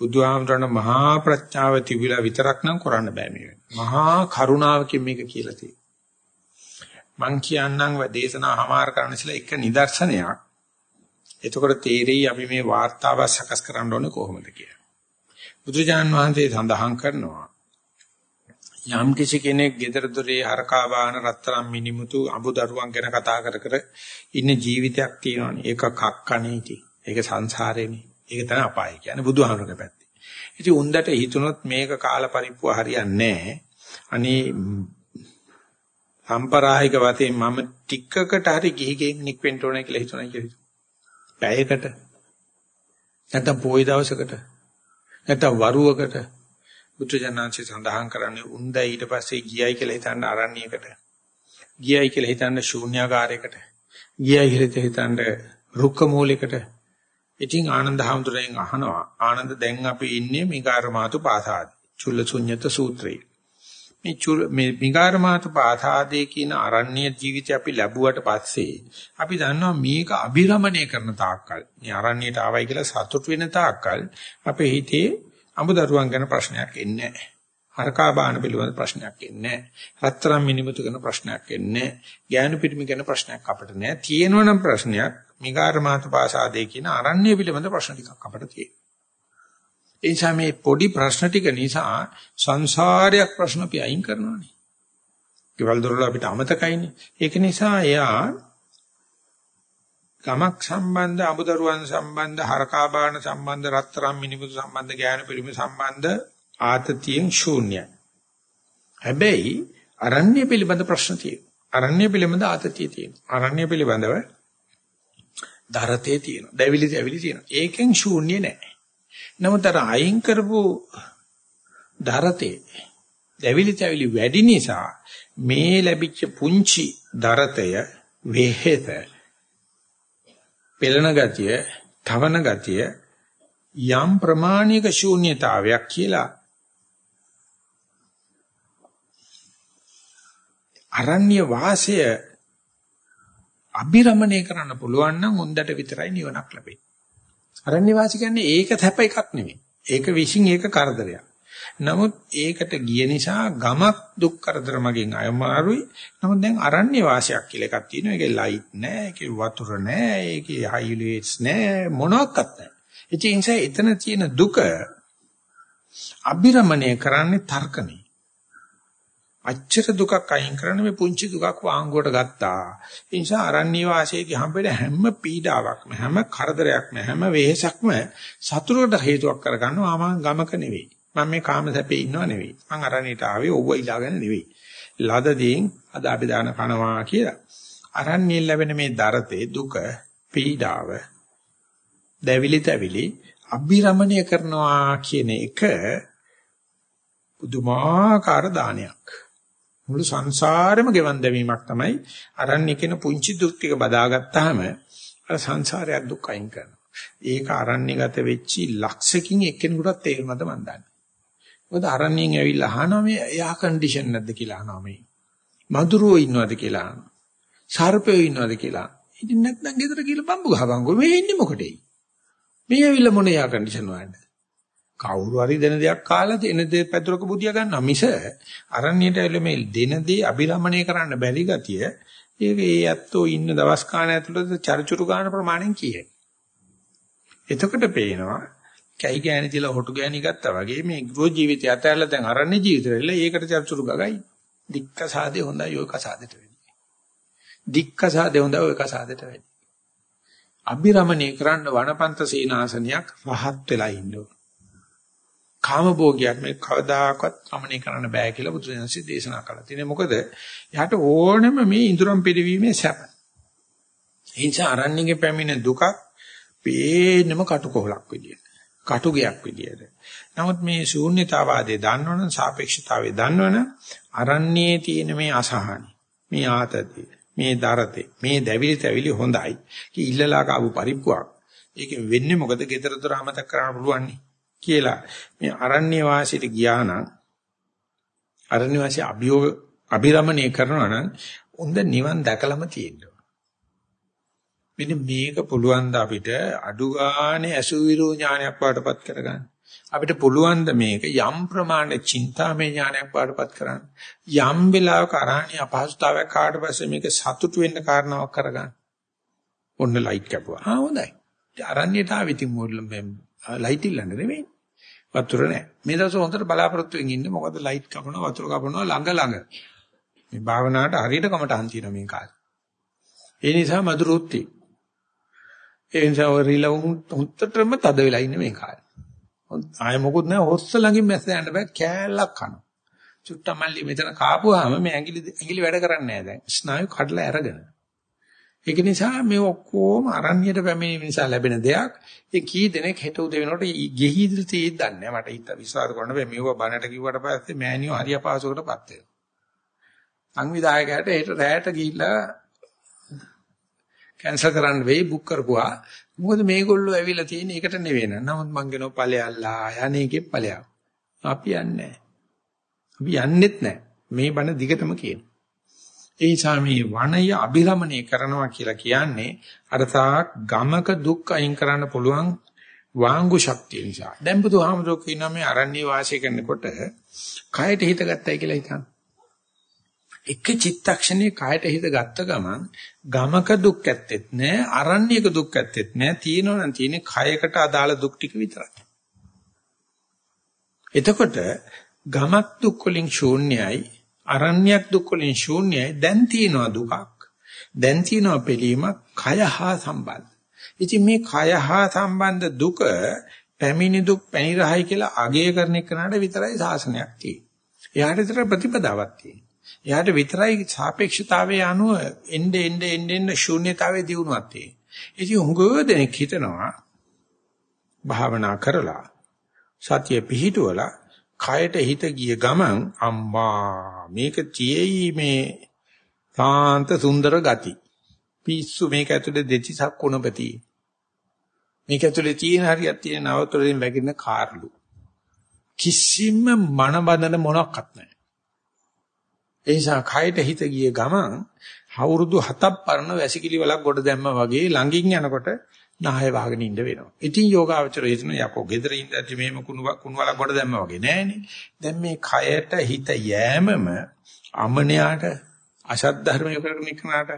බුදුහාමරණ මහා ප්‍රඥාව තිබිලා විතරක් නම් කරන්න බෑ මේ මහා කරුණාවකින් මේක කියලා තියෙනවා. මං කියන්නම් දේශනා හමාර කරන්න ඉස්සලා එක නිදර්ශනයක් එතකොට තේරෙයි අපි මේ වාර්තාව සකස් කරන්න ඕනේ කොහොමද කියලා. බුදුජාන් වහන්සේ සඳහන් කරනවා යම් කිසි කෙනෙක් gedara dore හරකා බාන රත්තරන් මිනිමුතු අඹ දරුවන් ගැන කතා කර කර ඉන්න ජීවිතයක් තියෙනවානේ. ඒක කක්කණේටි. ඒක සංසාරේනේ. ඒක තමයි අපාය කියන්නේ බුදුහාමුදුරගේ පැත්තේ. ඉතින් උන්දට හිතුනොත් මේක කාල පරිප්පුව හරියන්නේ නැහැ. අනේ සම්පරායික වතේ මම ටිකකට හරි ගිහි ගෙන්නෙක් වෙන්න ඕනේ කියලා හිතුණා කියලා. පැයකට නැත්නම් පොයි දවසකට නැත්නම් වරුවකට බුද්ධජනනාංශي සඳහන් කරන්නේ උන්දයි ඊට පස්සේ ගියයි කියලා හිතන්න අරණ්‍යයකට ගියයි කියලා හිතන්න ශූන්‍යාකාරයකට ගියයි කියලා හිතන්න රුක්ක මූලයකට ඉතින් ආනන්ද හැමතුරෙන් අහනවා ආනන්ද දැන් අපි ඉන්නේ මිකාරමාතු පාසාද චුල්ල ශුන්්‍යත සූත්‍රයේ මේ චුල් මේ මිකාරමාතු පාසාදේ කියන අරණ්‍ය ජීවිතය අපි ලැබුවට පස්සේ අපි දන්නවා මේක අභිරමණය කරන තාක්කල් මේ අරණ්‍යයට ආවයි කියලා සතුට වෙන තාක්කල් අපේ හිතේ අමුදරුවන් ගැන ප්‍රශ්නයක් එන්නේ නැහැ. හරකා බාන පිළිබඳ ප්‍රශ්නයක් එන්නේ නැහැ. රත්තරන් මිනිමුතු ගැන ප්‍රශ්නයක් එන්නේ නැහැ. ඥාන පිරිමි ගැන ප්‍රශ්නයක් අපිට නැහැ. තියෙනවනම් ප්‍රශ්නයක් මිගාර මාත පාසාදේ කියන අරණ්‍ය පිළිබඳ ප්‍රශ්න ටිකක් අපිට තියෙනවා. ඒ නිසා මේ පොඩි ප්‍රශ්න ටික නිසා සංසාරයක් ප්‍රශ්න අපි අයින් කරනවානේ. කෙවල් දොරල අපිට අමතකයිනේ. ඒක නිසා එයා ගමක් සම්බන්ධ අමුදරුවන් සම්බන්ධ හරකාබාන සම්බන්ධ රත්තරන් මිනිමුතු සම්බන්ධ ඥාන පිළිම සම්බන්ධ ආතතියෙන් ශූන්‍යයි. හැබැයි අරණ්‍ය පිළිබඳ ප්‍රශ්න තියෙනවා. අරණ්‍ය පිළිබඳ ආතතිය තියෙනවා. අරණ්‍ය පිළිබඳව දරතේ තියෙනවා. දැවිලි දැවිලි තියෙනවා. ඒකෙන් ශූන්‍ය නැහැ. නමුත් අර අයින් කරපු දරතේ දැවිලි දැවිලි වැඩි නිසා මේ ලැබිච්ච පුංචි දරතය වේහෙත පෙළන ගතිය, තවන ගතිය යම් ප්‍රමාණික ශූන්‍යතාවයක් කියලා අරණ්‍ය වාසය අභිරමණය කරන්න පුළුවන් නම් හොඳට විතරයි නිවනක් ලැබෙන්නේ. අරණ්‍ය වාසය කියන්නේ ඒක තැප එකක් නෙමෙයි. ඒක විශ්ින් ඒක කරදරයක්. නමුත් ඒකට ගිය නිසා ගමක් දුක් කරදර මගෙන් අයමාරුයි. නමුත් දැන් අරණ්‍ය වාසයක් කියලා එකක් තියෙනවා. ඒකේ ලයිට් නැහැ, ඒකේ වතුර නැහැ, ඒකේ හයිලේට්ස් නැහැ, මොනවත් නැහැ. ඒ නිසා එතන තියෙන දුක අභිරමණය කරන්නේ තර්කනේ. අච්චර දුකක් අයින් කරන්න මේ පුංචි දුකක් වාංගුවට ගත්තා. ඒ නිසා අරණ්‍ය වාසයේ හම්බෙන හැම පීඩාවක්ම හැම කරදරයක්ම හැම වෙහෙසක්ම සතුටකට හේතුවක් කරගන්නවා ආමං ගමක නෙවෙයි. මම මේ කාම සැපේ ඉන්නව නෙවෙයි. මං අරණියට ආවේ ඕව ඉලාගෙන නෙවෙයි. ලදදීන් අද අපි දාන කනවා කියලා. අරණියෙන් ලැබෙන මේ දරතේ දුක, පීඩාව, දැවිලි තැවිලි අභිරමණය කරනවා කියන එක පුදුමාකාර දානයක්. මුළු සංසාරෙම ගෙවන් දැමීමක් තමයි අරණ්‍ය කියන පුංචි දුක් ටික බදාගත්තාම අර සංසාරයක් දුක් අයින් කරනවා. ඒක අරණ්‍යගත වෙච්චි ලක්ෂකින් එක්කෙනෙකුටත් තේරුණාද මන් දන්නේ. මොකද අරණියෙන් ඇවිල්ලා අහනවා මේ එයා කන්ඩිෂන් නැද්ද කියලා අහනවා මේ. මధుරෝ ඉන්නවද කියලා අහනවා. සර්පයෝ ඉන්නවද කියලා. ඉතින් නැත්නම් ගෙදර කියලා බම්බු ගහපන්කෝ මේ ඉන්නේ මොකටේ? මේ ඇවිල්ලා මොන එයා කන්ඩිෂන් වලද? කවුරු හරි දෙන දෙයක් කාලා දෙන දේ පැතුරක බුදියා ගන්නවා මිස අරණියට ඇවිල්ලා මේ දෙන දේ අභිරමණය කරන්න බැරි ගතිය ඒක ඒ ඇත්තෝ ඉන්න දවස් කාණ ඇතුළත චරිචුරු ගන්න ප්‍රමාණයෙන් කීයයි. එතකොට පේනවා කැයි ගෑණි තියලා හොටු ගෑණි ගත්තා වගේ මේ ගෘහ ජීවිතය අතහැරලා දැන් අරණ්‍ය ජීවිතෙල ඒකට චර්චුරු ගගයි. දික්ක සාදේ හොඳයි ඔය කසාදෙට වෙන්නේ. දික්ක සාදේ හොඳයි ඔය කසාදෙට වෙන්නේ. අභිරමණය කරන්න වනපන්ත සීනාසනයක් රහත් වෙලා ඉන්න ඕන. කාමභෝගයක් මේ කවදාකවත් රමණය කරන්න බෑ කියලා බුදුරජාණන්සේ දේශනා කළා. ඉතින් මොකද එයාට ඕනෙම මේ ඉඳුරම් පිළිවීමේ සැප. ඒ නිසා අරණ්‍යගේ පැමිණ දුකක් පේනම කටුකොහලක් විදියට. කටුගයක් විදියට. නමුත් මේ ශූන්‍යතාවාදයේ දන්නවනම් සාපේක්ෂතාවයේ දන්නවනම් අරණ්‍යයේ තියෙන මේ අසහන, මේ ආතතිය, මේ දරතේ, මේ දැවිලි තැවිලි හොඳයි. කි ඉල්ලලා කාපු පරිප්පුවක්. ඒකෙන් වෙන්නේ මොකද? gedara dora අමතක කරන්න පුළුවන් කියලා මේ අරණ්‍ය වාසීට ගියා නම් අරණ්‍ය වාසී අභියෝග අභිරමණය කරනවා නම් උන්ද නිවන් දැකලම තියෙනවා. මෙන්න මේක පුළුවන් ද අපිට අඩු ගානේ අසුවිරෝ ඥානයක් පාටපත් කරගන්න. අපිට පුළුවන් ද මේක යම් ප්‍රමාණයක් චින්තාමය ඥානයක් පාටපත් කරන්න. යම් වෙලාවක අරහණී අපහසුතාවයක් කාට පස්සේ මේක සතුටු වෙන්න කාරණාවක් කරගන්න. ඔන්න ලයිට් කැපුවා. ආ හොඳයි. අරණ්‍යයට ආවිතින් මොල්ල ලයිට් ඉල්ලන්න නෙමෙයි. වතුර නැහැ. මේ දවස් හොඳට බලාපොරොත්තු වෙමින් ඉන්නේ මොකද ලයිට් කපනවා වතුර කපනවා ළඟ ළඟ. මේ භාවනාවට හරියට කමටහන් තියෙනවා මේ කාලේ. ඒ නිසා මధుරොත්ති. ඒ නිසා ඔය රිලවුන් හුත්තටම තද වෙලා ඉන්නේ මේ කාලේ. ආය මොකුත් නැහැ හොස්ස ළඟින් මැස්ස යන්න බෑ කෑල්ලක් කනවා. චුට්ටමල්ලි මෙතන කාපුවාම මේ ඇඟිලි ඇඟිලි වැඩ කරන්නේ නැහැ දැන්. ස්නායු කඩලා අරගෙන. ඒක නිසා මේ ඔක්කොම අරණ්‍යයට පැමිණීම නිසා ලැබෙන දෙයක්. ඒ කී දෙනෙක් හෙට උදේ වෙනකොට ගෙහිදිරි තියෙද්දන්නේ මට හිත විශ්වාස කරන්න බෑ මේව බනට කිව්වට පස්සේ මෑණියෝ හරිය පාසුවකටපත් වෙනවා. සංවිධායකයාට හෙට රැයට ගිහිල්ලා කැන්සල් කරන්න වෙයි බුක් කරපුවා. මොකද මේගොල්ලෝ ඇවිල්ලා තියෙන එකට නෙවෙයි නේද. නමුත් මං කියනවා ඵලයල්ලා යන්නේකේ ඵලයක්. අපි යන්නේ අපි යන්නෙත් නැහැ. මේ බණ දිගටම කියන. ඒ නිසා මේ වනය අභිරමණය කරනවා කියලා කියන්නේ අර තාක් ගමක දුක් අයින් කරන්න පුළුවන් වාංගු ශක්තිය නිසා. දැන් බුදුහාමුදුරුවෝ කියනවා මේ අරණ්‍ය වාසය කරනකොට කයට හිත ගත්තයි කියලා හිතන්න. එක චිත්තක්ෂණේ කයට හිත ගත්ත ගමන් ගමක දුක් ඇත්තෙත් නෑ අරණ්‍යක දුක් ඇත්තෙත් නෑ තියෙනවා නම් තියෙන්නේ කයකට අදාළ දුක් ටික විතරයි. එතකොට ගමක් දුක් වලින් ශූන්‍යයි අරණ්‍යයක් දුක් වලින් ශූන්‍යයි දැන් තියෙනවා දුකක්. දැන් තියෙනවා පිළීමක් කය හා සම්බන්ධ. ඉතින් මේ කය හා සම්බන්ධ දුක පැමිණි දුක් පැනිරහයි කියලා අගය කරන එකනට විතරයි සාසනයක් තියෙන්නේ. එයාට විතර ප්‍රතිපදාවක් තියෙන්නේ. එයාට විතරයි සාපේක්ෂතාවයේ අනුව එnde ende ende ende ශූන්‍යතාවයේ දියුණුවක් තියෙන්නේ. ඉතින් හුඟව දෙනෙක් හිතනවා භාවනා කරලා සතිය පිහිටුවලා කයට හිත ගිය ගමන් අම්මා මේක තියේයි මේ සාන්ත සුන්දර ගති. පිස්සු මේක ඇතුලේ දෙතිසක් කුණපති. මේක ඇතුලේ තියෙන හරියක් තියෙන නවතරෙන් වැగిන කාර්ලු. කිසිම මන බඳන මොනක්වත් නැහැ. ඒ නිසා කයට හිත ගිය ගමන් අවුරුදු 7ක් පරණ වැසිකිලි වලක් ගොඩ දැම්මා වගේ ළඟින් යනකොට නාය වාගෙන ඉන්න වෙනවා. ඉතින් යෝගාවචරය හිතන යකෝ ගෙදර ඉඳද්දි මෙහෙම කුණු කුණු වලක් ගොඩ දැම්මා වගේ නෑනේ. දැන් මේ කයට හිත යෑමම අමනයාට අසත් ධර්මයක කරන එකනට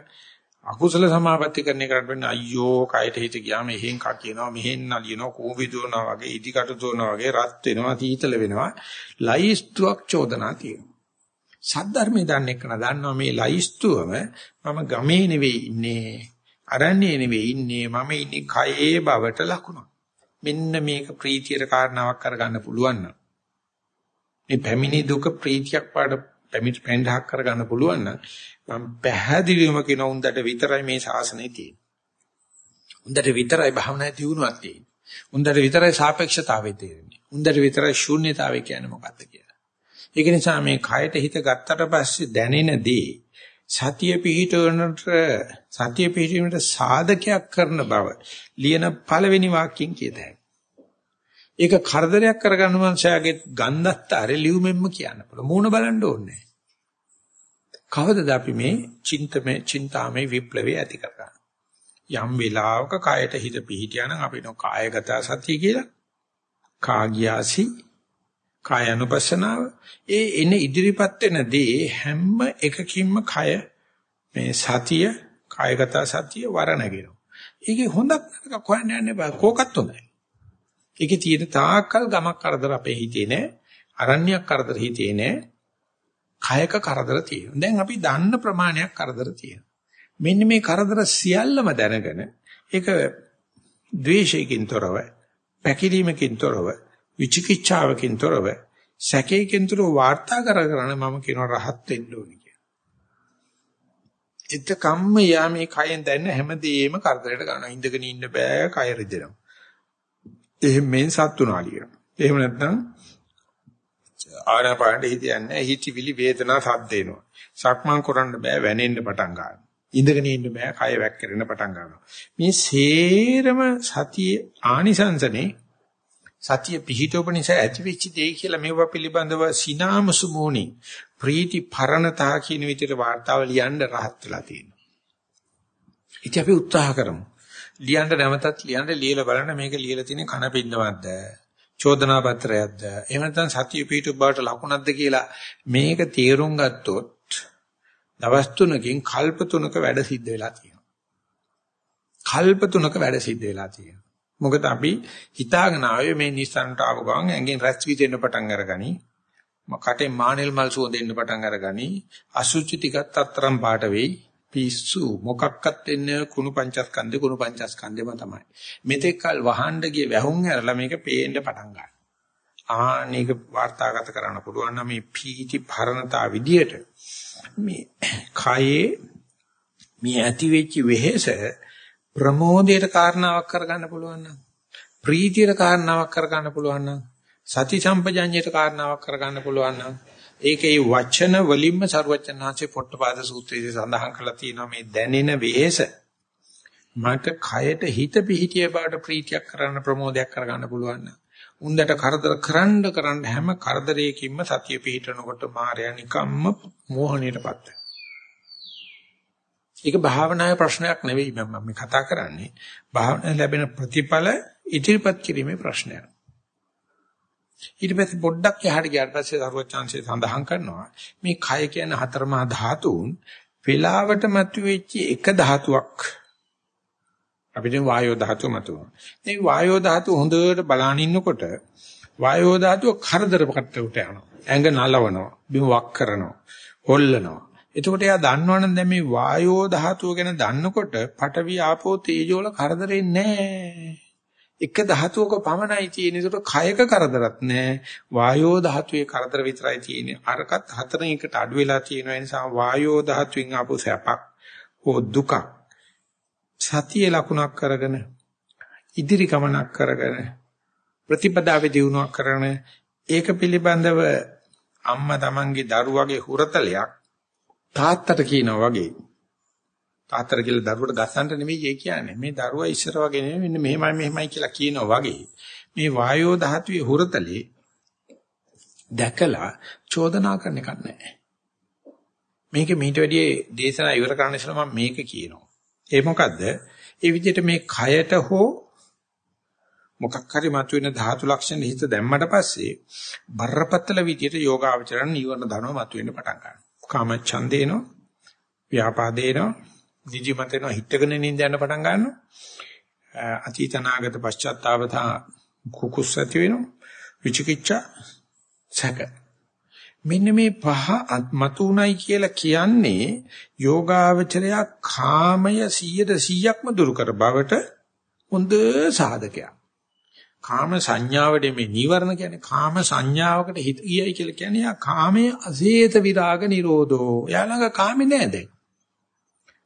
අකුසල සමාපatti කරන එකට වෙන්නේ අයියෝ කයට හිත ගියාම එහෙන් කක් කියනවා මෙහෙන් නලියනවා කෝවි දුවනවා වගේ ඉදිකට දුවනවා වගේ රත් වෙනවා තීතල වෙනවා ලයිස්තුවක් චෝදනා තියෙනවා සද්ධර්මයේ දන්නේ කන දන්නවා මේ ලයිස්තුවම මම ගමේ නෙවෙයි ඉන්නේ අරන්නේ නෙවෙයි ඉන්නේ මම ඉන්නේ කයේ බවට ලකුණක්. මෙන්න මේක ප්‍රීතියට කාරණාවක් කරගන්න පුළුවන් නම්. මේ පැමිණි දුක ප්‍රීතියක් පාඩ පැමිණි පෙන්ඩහක් කරගන්න පුළුවන් නම් මම පැහැදිලිවම කියන උන්දට විතරයි මේ ශාසනය තියෙන්නේ. උන්දට විතරයි භාවනාවේ දියුණුවක් තියෙන්නේ. උන්දට විතරයි සාපේක්ෂතාවය තේරෙන්නේ උන්දට විතරයි ශූන්‍යතාවය කියන්නේ මොකක්ද කියලා. ඒක නිසා මේ කයට හිත ගත්තට පස්සේ දැනෙන දේ සතිය පිහිටවනට සතිය පිහිටීමට සාධකයක් කරන බව ලියන පළවෙනි වාක්‍යයෙන් කියතයි. ඒක කරදරයක් කරගන්න මනුෂයාගේ ගන්ධස්තරේ ලියුමෙන්ම කියන්න පුළුවන්. මූණ බලන්න ඕනේ. කවදද අපි මේ චින්තමේ චින්තාමේ විප්ලවය ඇති කරගන්න. යම් වෙලාවක කයට හිත පිහිටියා නම් අපි නෝ කායගත සතිය කියලා. කාගියාසි කායනුපස්සනාව ඒ එන ඉදිරිපත් වෙන දේ හැම එකකින්ම කය මේ සතිය කායගත සතිය වරණගෙනවා. ඒකේ හොඳක් නරකක් හොයන්න යන්න බෑ. කෝකත් හොඳයි. ඒකේ තියෙන තාක්කල් ගමක් කරදර අපේ හිතේ නෑ. අරණ්‍යයක් කරදර හිතේ නෑ. කයක කරදර තියෙනවා. දැන් අපි දන්න ප්‍රමාණයක් කරදර තියෙනවා. මෙන්න මේ කරදර සියල්ලම දැනගෙන ඒක ද්වේෂයකින් තොරව, පැකිලීමකින් තොරව විචිකිච්ඡාවකින් තොරව සැකයකින් තොරව වාර්තා කරගෙන මම කියනවා රහත් වෙන්න ඕනේ කියලා. එතකම්ම යා මේ කයෙන් දැනෙන හැමදේම කරදරයට ගන්නවා. ඉඳගෙන ඉන්න බෑ කය රිදෙනවා. එහෙම මෙන් සත්තුනාලිය. එහෙම නැත්නම් ආනාපානෙ හිතන්නේ හිතවිලි වේදනා සද්ද එනවා. සක්මන් කරන්න බෑ වැනෙන්න පටන් ගන්නවා. ඉඳගෙන ඉන්න බෑ කය වැක්කිරෙන්න පටන් ගන්නවා. මේ සේරම සතියේ ආනිසංසනේ සතිය පිහිටවප නිසා ඇතිවෙච්ච දේ කියලා මේවා පිළිබඳව සිනාමසු මොණි ප්‍රීති පරණතා කියන විදිහට වාර්තාව ලියන්න රහත් වෙලා තියෙනවා. ඉතින් අපි උත්සාහ කරමු. ලියන්න නැවතත් ලියන්න ලියලා බලන්න මේක ලියලා තියෙන කන පින්නවත්ද? චෝදනා පත්‍රයක්ද? එහෙම නැත්නම් සතිය පිහිටු බවට ලකුණක්ද කියලා මේක තේරුම් ගත්තොත් දවස් තුනකින් කල්ප තුනක වැඩ සිද්ධ වෙලා තියෙනවා. කල්ප තුනක වැඩ සිද්ධ වෙලා තියෙනවා. මොකද අපි හිතාගෙන ආවේ මේ නිස්සන්ට ආව ගමන් ඇඟෙන් රැස් වී දෙන්න පටන් අරගනි. කටේ මානෙල් මල් සුව දෙන්න පටන් අරගනි. අසුචි ටිකත් අතරම් පාට වෙයි. පිස්සු මොකක්වත් දෙන්නේ කුණු පංචස්කන්ධේ කුණු පංචස්කන්ධේම තමයි. මෙතෙක් කල වහන්න ගිය වැහුම් ඇරලා මේක පේන්න පටන් ගන්නවා. ආනේක වාර්තාගත කරන්න පුළුවන් නම් මේ පීති භරණතා විදියට මේ කයේ මේ ඇති වෙච්ච වෙහෙස ප්‍රමෝදයට කාරණාවක් කරගන්න පුළුවන් නම් ප්‍රීතියට කාරණාවක් කරගන්න පුළුවන් නම් සති සම්පජඤ්ඤයට කාරණාවක් කරගන්න පුළුවන් නම් ඒකේ වචන වලින්ම ਸਰවචනාංශේ පොට්ටපාද සූත්‍රයේ සඳහන් කරලා තියෙනවා මේ දැනෙන වෙහස. මට කයට හිත පිහිටිය බවට ප්‍රීතියක් කරන්න ප්‍රමෝදයක් කරගන්න පුළුවන් නම් උන්දට කරදර කරන්න කරන්න හැම කරදරයකින්ම සතිය පිහිටනකොට මායя නිකම්ම මෝහණයටපත් වෙනවා. ඒක භාවනාවේ ප්‍රශ්නයක් නෙවෙයි මම මේ කතා කරන්නේ. භාවනාවේ ලැබෙන ප්‍රතිඵල ඉදිරිපත් කිරීමේ ප්‍රශ්නයක්. ඊට පස්සේ පොඩ්ඩක් එහාට ගියාට පස්සේ සරුවචාන්සේ සඳහන් කරනවා මේ කය කියන හතරමා ධාතුන් වේලාවට මතුවෙච්ච එක ධාතුවක් අපිට වායෝ ධාතුව මතුවෙනවා. මේ වායෝ ධාතුව හොඳට බලන ඉන්නකොට වායෝ ධාතුව කරදරකට උට යනවා. ඇඟ නලවනවා, බිම වක් කරනවා, හොල්ලනවා. එතකොට එයා දන්නවනම් දැන් මේ වායෝ ධාතුව ගැන දන්නකොට පඨවි ආපෝ තේජෝ වල කරදරේ නැහැ. එක ධාතුවක පමණයි තියෙන. ඒකට කයක කරදරත් නැහැ. වායෝ ධාතුවේ කරදර විතරයි තියෙන්නේ. අරකට හතරෙන් එකට අඩු වෙලා තියෙන නිසා වායෝ ධාතුවෙන් ආපු සැපක් හෝ දුකක් සතිය ලකුණක් කරගෙන ඉදිරි ගමනක් කරගෙන ප්‍රතිපදාවේ දියුණුවක් කරන ඒක පිළිබඳව අම්මා තමන්ගේ දරුවගේ හුරතලයක් තාත්තට කියනවා වගේ. තාත්තට කියලා දරුවට ගස්සන්න නෙමෙයි ඒ කියන්නේ. මේ දරුවා ඉස්සර වගේ නෙමෙයි මෙන්න මෙහෙමයි මෙහෙමයි කියලා කියනවා වගේ. මේ වායෝ ධාතුවේ හුරතලේ දැකලා චෝදනා කරන එකක් නැහැ. මේක මීට වැඩිය දේශනා ඉවර කරන්න ඉස්සෙල්ලා මම මේක කියනවා. ඒ මොකද්ද? ඒ විදිහට මේ කයට හෝ මොකක් හරි මතුවෙන ධාතු ලක්ෂණ හිත දැම්මට පස්සේ බරපතල විදිහට යෝගාවචරණ නිවන ධනව මතුවෙන්න පටන් ගන්නවා. කාමච්ඡන්දේනෝ ව්‍යාපාදේනෝ නිදිමතේනෝ හිටගෙන නිඳ යන පටන් ගන්නවා. අතීතනාගත පශ්චාත්තාවතා කුකුස් ඇති වෙනවා විචිකිච්ඡා සැක. මෙන්න මේ පහ මතුණයි කියලා කියන්නේ යෝගාවචරය කාමය 100%ක්ම දුරු කර බවට හොඳ සාධකයක්. කාම සංඥාවට මේ නීවරණ කියන්නේ කාම සංඥාවකට හිත ගියයි කියලා කියන්නේ යා කාමයේ අසේත විරාග නිරෝධෝ. එයා ළඟ කාමේ නෑ දැන්.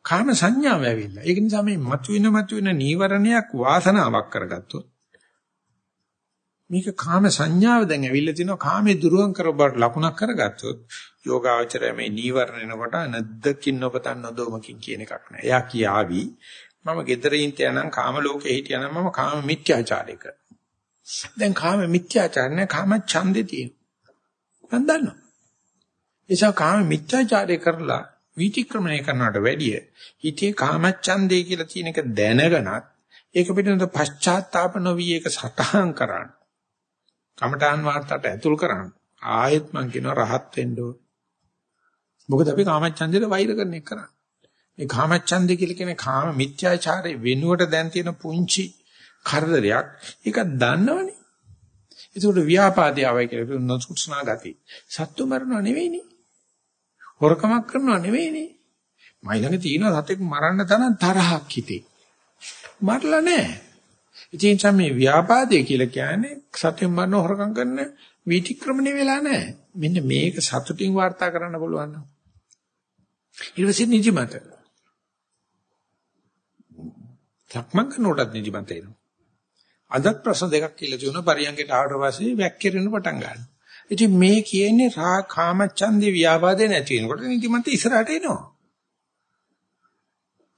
කාම සංඥාව ඇවිල්ලා. ඒක නිසා මේ මතුවෙන මතුවෙන නීවරණයක් වාසනාවක් කරගත්තොත් මේක කාම සංඥාව දැන් ඇවිල්ලා තිනවා කාමේ දුරුවන් කරබට ලකුණක් කරගත්තොත් යෝගාචරය මේ නීවරණ එනකොට නැද්දකින් නොපතන් නොදොමකින් කියන එකක් නෑ. එයා කියාවි මම gedare ඉඳන් කාම ලෝකේ හිටියනම් මම කාම මිත්‍යාචාරය කරා. දැන් කාම මිත්‍යාචාරණ කාම ඡන්දේ තියෙනවා. මම දන්නවා. ඒසාව කාම මිත්‍යාචාරය කරලා විචක්‍රමණය කරනවට වැඩිය හිතේ කාම ඡන්දේ කියලා තියෙන එක දැනගනත් ඒක පිටින්ද පශ්චාත්තාප නොවි ඒක සටහන් කරන්න. කමඨාන් වාර්තාවට ඇතුල් කරන්න. ආයෙත් මං කියනවා රහත් වෙන්න ඕන. මොකද අපි කාමච්ඡන්දේට වෛර කරන එක කරන්නේ. මේ කාමච්ඡන්දේ කියලා කියන්නේ කාම මිත්‍යාචාරයේ වෙනුවට දැන් තියෙන පුංචි කරදරයක් ඒක දන්නවනේ. ඒකට ව්‍යාපාදයවයි කියලා නොසුස්නා ගති. සත්තු මරනව නෙවෙයිනේ. හොරකමක් කරනව නෙවෙයිනේ. මයි ළඟ තියෙන සතෙක් මරන්න තරම් තරහක් හිතේ. මරලා නැහැ. ඉතින් සම්මේ ව්‍යාපාදේ කියලා කියන්නේ සතෙක් මරන හොරකම් කරන විතික්‍රමණය වෙලා නැහැ. මෙන්න මේක සතුටින් වාර්තා කරන්න පුළුවන් නම්. ඊට පස්සේ නිදිමත. සක්මන් කරනකොටත් නිදිමත එනවා. අදත් ප්‍රශ්න දෙකක් කියලා තියෙනවා පරියංගයට ආවට පස්සේ වැක්කිරෙන්න පටන් ගන්නවා. ඉතින් මේ කියන්නේ රා කාමච්ඡන්දේ ව්‍යාපාදේ නැති වෙනකොට නිදිමත ඉස්සරහට එනවා.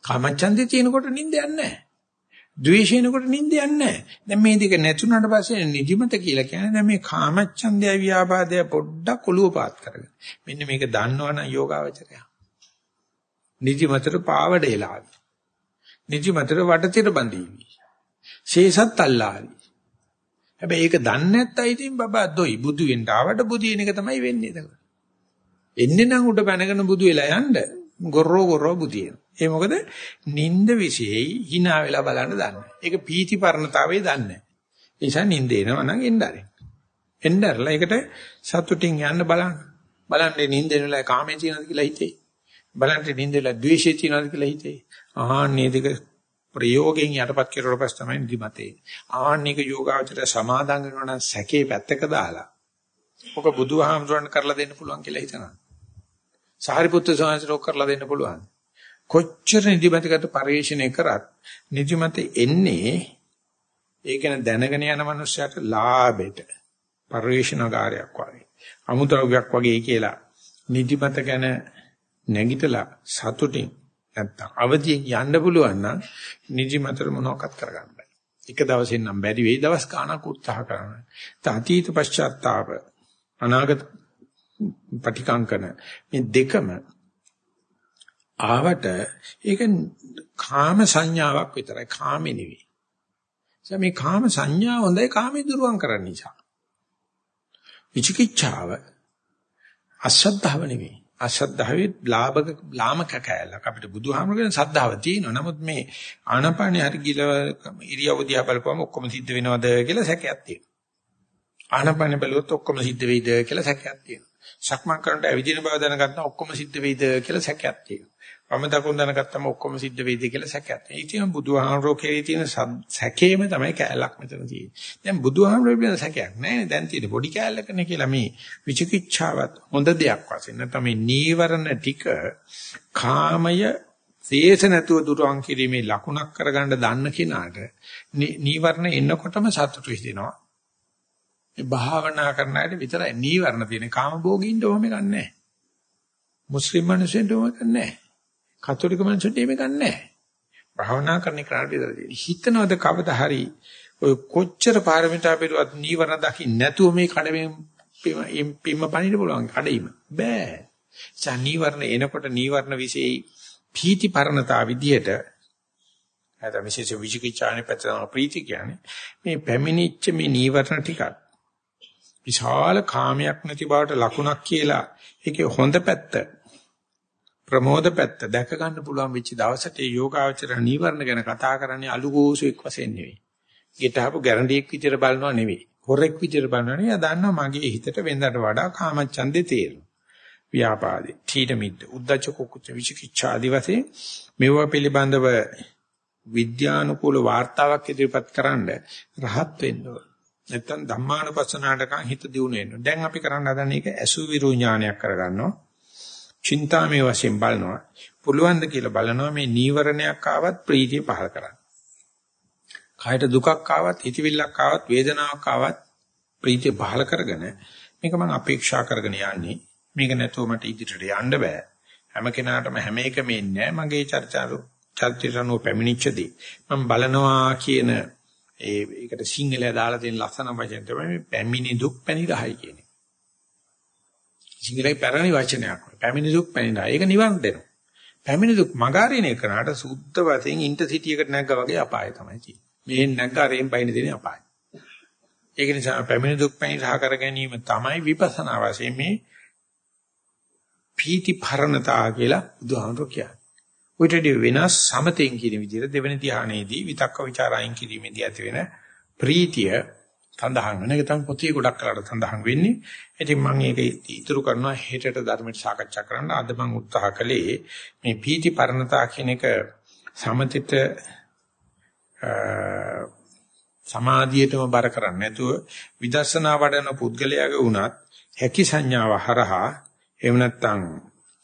කාමච්ඡන්දේ තියෙනකොට නිින්ද යන්නේ නැහැ. ද්වේෂේනකොට නිින්ද යන්නේ නැහැ. දැන් මේ දෙක නැතුණාට පස්සේ නිදිමත කියලා කියන්නේ දැන් මේ කාමච්ඡන්දය ව්‍යාපාදය පොඩ්ඩක් ඔලුව පාත් කරගෙන. මෙන්න මේක දන්නවනම් යෝගාවචරය. නිදිමතට පාවඩේලාවි. නිදිමතට වටතිර බඳීවි. ශේෂත් අල්ලාහරි. හැබැයි ඒක දන්නේ නැත්නම් ඉතින් බබා දොයි බුදු වෙන්න ආවට බුදු වෙන එක තමයි වෙන්නේ ඒක. එන්නේ නම් උඩ පැනගෙන බුදු වෙලා යන්න ගොරෝ ගොරෝ බුදු වෙන. ඒ මොකද නිින්ද විශේෂයි hina වෙලා බලන්න දන්නේ. ඒක පීති පරණතාවේ දන්නේ. ඒ නිසා නිින්ද එනවා නම් එන්න ආරෙ. එන්න ආරලා ඒකට සතුටින් යන්න බලන්න. බලන්නේ නිින්ද එන වෙලාවේ කාමයේ තියනද කියලා හිතේ. බලන්නේ නිින්ද වෙලාවේ ද්වේෂයේ තියනද කියලා හිතේ. ආහන්නේ දෙක ප්‍රයෝගයෙන් යටපත් කෙරුවට පස්සේ තමයි නිදිමතේ. ආන්නේක යෝගාවචර සමාදන් වෙනවා නම් සැකේ පැත්තක දාලා. ඔක බුදුහාමුදුරන් කරලා දෙන්න පුළුවන් කියලා හිතනවා. සාරිපුත්‍ර ස්වාමීන් කරලා දෙන්න පුළුවන්. කොච්චර නිදිමතකට පරිශ්‍රණය කරත් නිදිමත එන්නේ ඒක දැනගෙන යන මනුස්සයට ලාභෙට පරිශ්‍රණකාරයක් වගේ. අමුද්‍රව්‍යයක් වගේ කියලා නිදිමත ගැන නැගිටලා සතුටින් නැත්තම් අවදියෙන් යන්න පුළුවන් නම් නිදිමතට මොනවක්වත් කරගන්න බෑ. එක දවසෙන් නම් බැරි වෙයි දවස් ගාණක් උත්සාහ කරනවා. අතීත පශ්චාත්තාප අනාගත පටිකංකන මේ දෙකම ආවට ඒක කාම සංඥාවක් විතරයි කාමේ නෙවෙයි. ඒ මේ කාම සංඥා හොඳයි කාමේ දුරුවන් කරන්න නිසා. විචිකිච්ඡාව අසද්ධාව නෙවෙයි. අසද්ධාවේ ලාභක ලාමක කැලක් අපිට බුදුහාමරගෙන සද්ධාව තියෙනවා. නමුත් මේ ආනපානිය හරි ගිල ඉරියව් දිහා බලපුවම ඔක්කොම සිද්ධ වෙනවද කියලා සැකයක් තියෙනවා. ආනපානිය බලුවොත් ඔක්කොම සිද්ධ වෙයිද කියලා සැකයක් තියෙනවා. සක්මන් කරනට ඇවිදින බව දැනගත්තා ඔක්කොම සිද්ධ වෙයිද කියලා සැකයක් තියෙනවා. වම දකුණ දැනගත්තම ඔක්කොම සිද්ධ වෙයිද කියලා සැකයක් තියෙනවා. ඉතින් බුදුහාමරෝ කෙරේ තියෙන සැකේම තමයි කැලක් මෙතන තියෙන්නේ. දැන් බුදුහාමරෝ පිළිබඳ සැකයක් නැහැ දැන් තියෙන පොඩි කැලලකනේ කියලා මේ විචිකිච්ඡාවත් හොඳ දෙයක් වශයෙන් නැත්නම් මේ නීවරණ ටික කාමය ශේෂ නැතුව දුරවන් කිරීමේ ලකුණක් කරගන්න දන්න කෙනාට නීවරණ එන්නකොටම සතුටු හිතෙනවා. මේ භාවනා කරන අයට විතරයි නීවරණ තියෙන කාම භෝගින්ද ඔහොම ගන්නෑ. මුස්ලිම් මිනිස්සුන්ට ඔහොම ගන්නෑ. කතෝලික මිනිස්සුන්ට එහෙම ගන්නෑ. භාවනා කරන කෙනාට විතරයි. හිතනවද කවදා හරි ඔය කොච්චර පාරමිතා පෙරුවත් නීවරණ දකින්න නැතුව මේ කඩවෙන් පිම්ම පණින්න පුළුවන් කඩීම බෑ. ඒ නීවරණ එනකොට නීවරණ વિશેයි පීති පරණතා විදියට නැත්නම් විශේෂ විචිකිච්ඡානේ පැත්තම ප්‍රීති කියන්නේ මේ පැමිණිච්ච මේ නීවරණ ටිකත් විශාල කාමයක් නැති බවට ලකුණක් කියලා ඒකේ හොඳ පැත්ත ප්‍රමෝද පැත්ත දැක ගන්න පුළුවන් වෙච්ච දවසට ඒ යෝගාවචර නීවරණ ගැන කතා කරන්නේ අලුගෝසුෙක් වශයෙන් නෙවෙයි. ගෙටහපු ගැරන්ඩියෙක් විදියට බලනවා නෙවෙයි. හොරෙක් විදියට බලනවා නෙවෙයි. දන්නවා මගේ හිතට වෙනදාට වඩා කාමච්ඡන්දේ තේරෙනවා. ව්‍යාපාදේ, තීන මිද්ද, උද්දච්ච කුක්කුච්ච විචිකිච්ඡා ආදි වශයෙන් මේවා පිළිබඳව විද්‍යානුකූල වාර්තාවක් ඉදිරිපත් කරන්න රහත් වෙන්න ඕන. නැත්තම් ධම්මානුපස්සනාටකන් හිත දියුණු වෙනවා. දැන් අපි කරන්න හදන එක අසුවිරු ඥානයක් කරගන්නවා. චින්තාමේ වශයෙන් බලනවා. පුළුවන් ද කියලා බලනවා මේ නීවරණයක් ආවත් ප්‍රීතිය පහල කරන්න. කායට දුකක් ආවත්, හිතවිල්ලක් ආවත්, වේදනාවක් ආවත් ප්‍රීතිය පහල කරගෙන මේක මම අපේක්ෂා කරගෙන යන්නේ. මේක නැතුව මට ඉදිරියට යන්න බෑ. හැම කෙනාටම හැම එකම ඉන්නේ මගේ චර්චාරු චර්චිතනෝ පැමිණිච්චදී මම බලනවා කියන ඒ ඒකට සිංහලයා දාලා තියෙන ලස්සන වචන තමයි මේ පැමිණි දුක් පැනිරහයි කියන්නේ. සිංහලේ පැරණි වචනයක්. පැමිණි දුක් පැනිරහයි. ඒක නිවන් දෙනවා. පැමිණි දුක් මගාරින එකනට සුද්ධ වශයෙන් ඉන්ටර්සිටි එකට නැග්ගා වගේ අපාය තමයි තියෙන්නේ. මේ නැග්ගා රේන් බයින දෙන අපාය. ඒක නිසා පැමිණි දුක් පැනිරහ කර ගැනීම තමයි විපස්සනා වශයෙන් මේ පීති පරණතා කියලා බුදුහාමුදුරුවෝ කියන්නේ. උවිතදී වෙනස් සමතෙන් කියන විදිහට දෙවෙනි ධානයේදී විතක්ක ਵਿਚාරයන් කිරීමේදී ඇති වෙන ප්‍රීතිය සඳහන් වෙන එක තමයි පොතේ ගොඩක් කරලා සඳහන් වෙන්නේ. ඉතින් මම ඒක ඉතුරු කරනවා හෙටට ධර්මයට සාකච්ඡා කරන්න. අද මම උත්සාහ කළේ මේ පීති පරණතා කියන එක සමතිත සමාධියටම බර කරන්නේ නැතුව විදර්ශනා වඩන පුද්ගලයාගේ වුණත් හැකි සංඥාව හරහා එහෙම නැත්නම්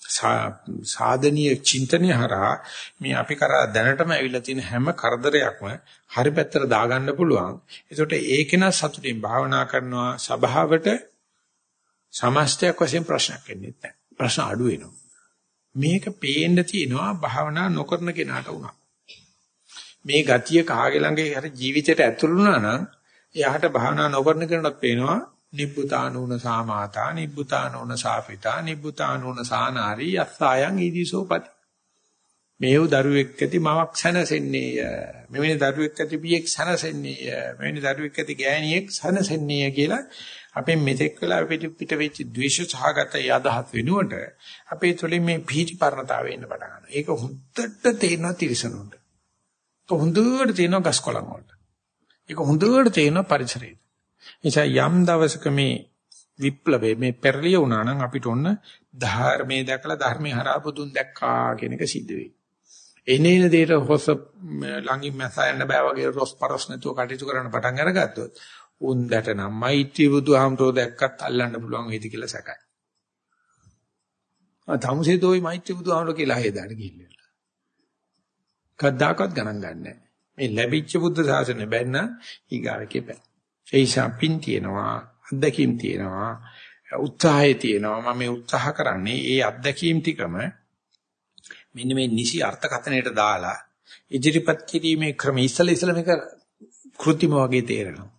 සාධනීය චින්තනය හරහා මේ අපි කරා දැනටම ඇවිල්ලා තියෙන හැම කරදරයක්ම හරි පැත්තට දාගන්න පුළුවන්. ඒකට ඒකේන සතුටින් භාවනා කරනවා සබාවට සමස්තයක් වශයෙන් ප්‍රශ්නයක් එන්නේ නැහැ. ප්‍රශ්න අඩු වෙනවා. මේක පේන්න තියෙනවා භාවනා නොකරන කෙනාට උනා. මේ ගතිය කාගේ ළඟ හරි ජීවිතයට ඇතුළු වුණා නම් එයාට භාවනා නොකරන කෙනාට පේනවා නිබ්බුතානූන සාමාතා නිබ්බුතානූන සාපිතා නිබ්බුතානූන සානාරි යස්සායන් ඊදිසෝපති මේව දරුවෙක් ඇති මවක් සැනසෙන්නේය මෙවැනි දරුවෙක් ඇති පියෙක් සැනසෙන්නේය මෙවැනි දරුවෙක් ඇති ගෑණියෙක් සැනසෙන්නේය කියලා අපේ මෙතෙක් වෙලා පිට පිට වෙච්ච ද්වේෂ සහගත යදහත් වෙනුවට අපේ තුලින් මේ පීටි පරණතාවය එන්න පටන් ගන්නවා. ඒක හුද්දට තේරෙනවා තිරසනුන්ට. ඒක හුද්දට තේරෙනවා ගස්කොලන් වලට. ඒක හුද්දට තේරෙනවා පරිසරයට. නිසා යම් දවසක මේ විප්ලවයේ මේ පෙරලිය වුණා නම් අපිට ඔන්න ධර්මයේ දැකලා ධර්මයේ හරහා බුදුන් දැක්කා කියන එක සිද්ධ වෙයි. එනේන දෙයට හොස ළඟින් මැසයන්න බෑ වගේ රොස් පරස් නැතුව කටයුතු කරන්න පටන් අරගත්තොත් උන්දට නම් මෛත්‍රී බුදුහාමරෝ දැක්කත් අල්ලන්න පුළුවන් වේද කියලා සැකයි. ආ තමුසේතෝයි මෛත්‍රී බුදුහාමරෝ කියලා හේදාට ගිහිල්ලා. කද්දාකවත් ගණන් ගන්නෑ. මේ ලැබිච්ච බුද්ධ ශාසනය බැන්න ඊගාවකේ බෑ. ඒ නිසා පින් තියෙනවා, අත්දැකීම් තියෙනවා, උත්සාහය තියෙනවා. මම මේ උත්සාහ කරන්නේ ඒ අත්දැකීම් ටිකම මෙන්න මේ නිසි අර්ථකථනයට දාලා ඉදිරිපත් කිරීමේ ක්‍රම ඉස්සල ඉස්සල මේක කෘතිම වගේ තේරෙනවා.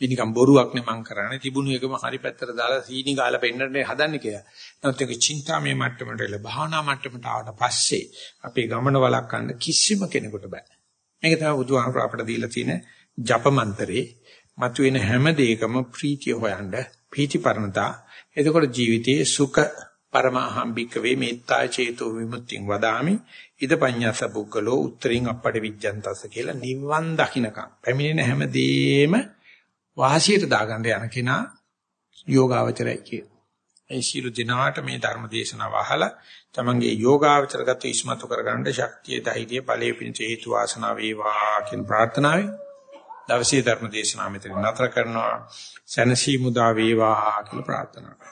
පිනිකම් බොරුවක් නේ මං කරන්නේ තිබුණු එකම හරි පැත්තට දාලා සීනි ගාලා පෙන්නන්නේ හදන්නේ කියලා. නැත්නම් ඒක චින්තාමය මට්ටමට එල භාවනා මට්ටමට ආවට පස්සේ අපේ ගමන වළක්වන්න කිසිම කෙනෙකුට බෑ. මේක තමයි බුදුහාමුදුර අපිට දීලා තියෙන ජප මන්ත්‍රේ. මතුවෙන හැම දෙයකම ප්‍රීතිය හොයන්න, පීතිපරණතා. එතකොට ජීවිතයේ සුඛ පරමහම්බික වේ මේත්තා චේතෝ විමුක්තිං වදාමි ඉද පඤ්ඤාස පුද්ගලෝ උත්තරින් අපට විජ්ජන්තස කියලා නිවන් දකින්නකම් පැමිණෙන හැමදේම වාසියට දාගන්න යන කෙනා යෝගාවචරයි කියන. ඒ ශීල දිනාට මේ ධර්ම දේශනාව අහලා තමන්ගේ යෝගාවචරගත ඉස්මතු කරගන්න ශක්තිය ධෛර්යය ඵලයේ පිණිස හේතු වාසනා වේවා කියන ප්‍රාර්ථනාවයි දවසේ ධර්ම දේශනාව මෙතන නතර කරනවා. සැනසීම උදා වේවා කියලා ප්‍රාර්ථනා කරනවා.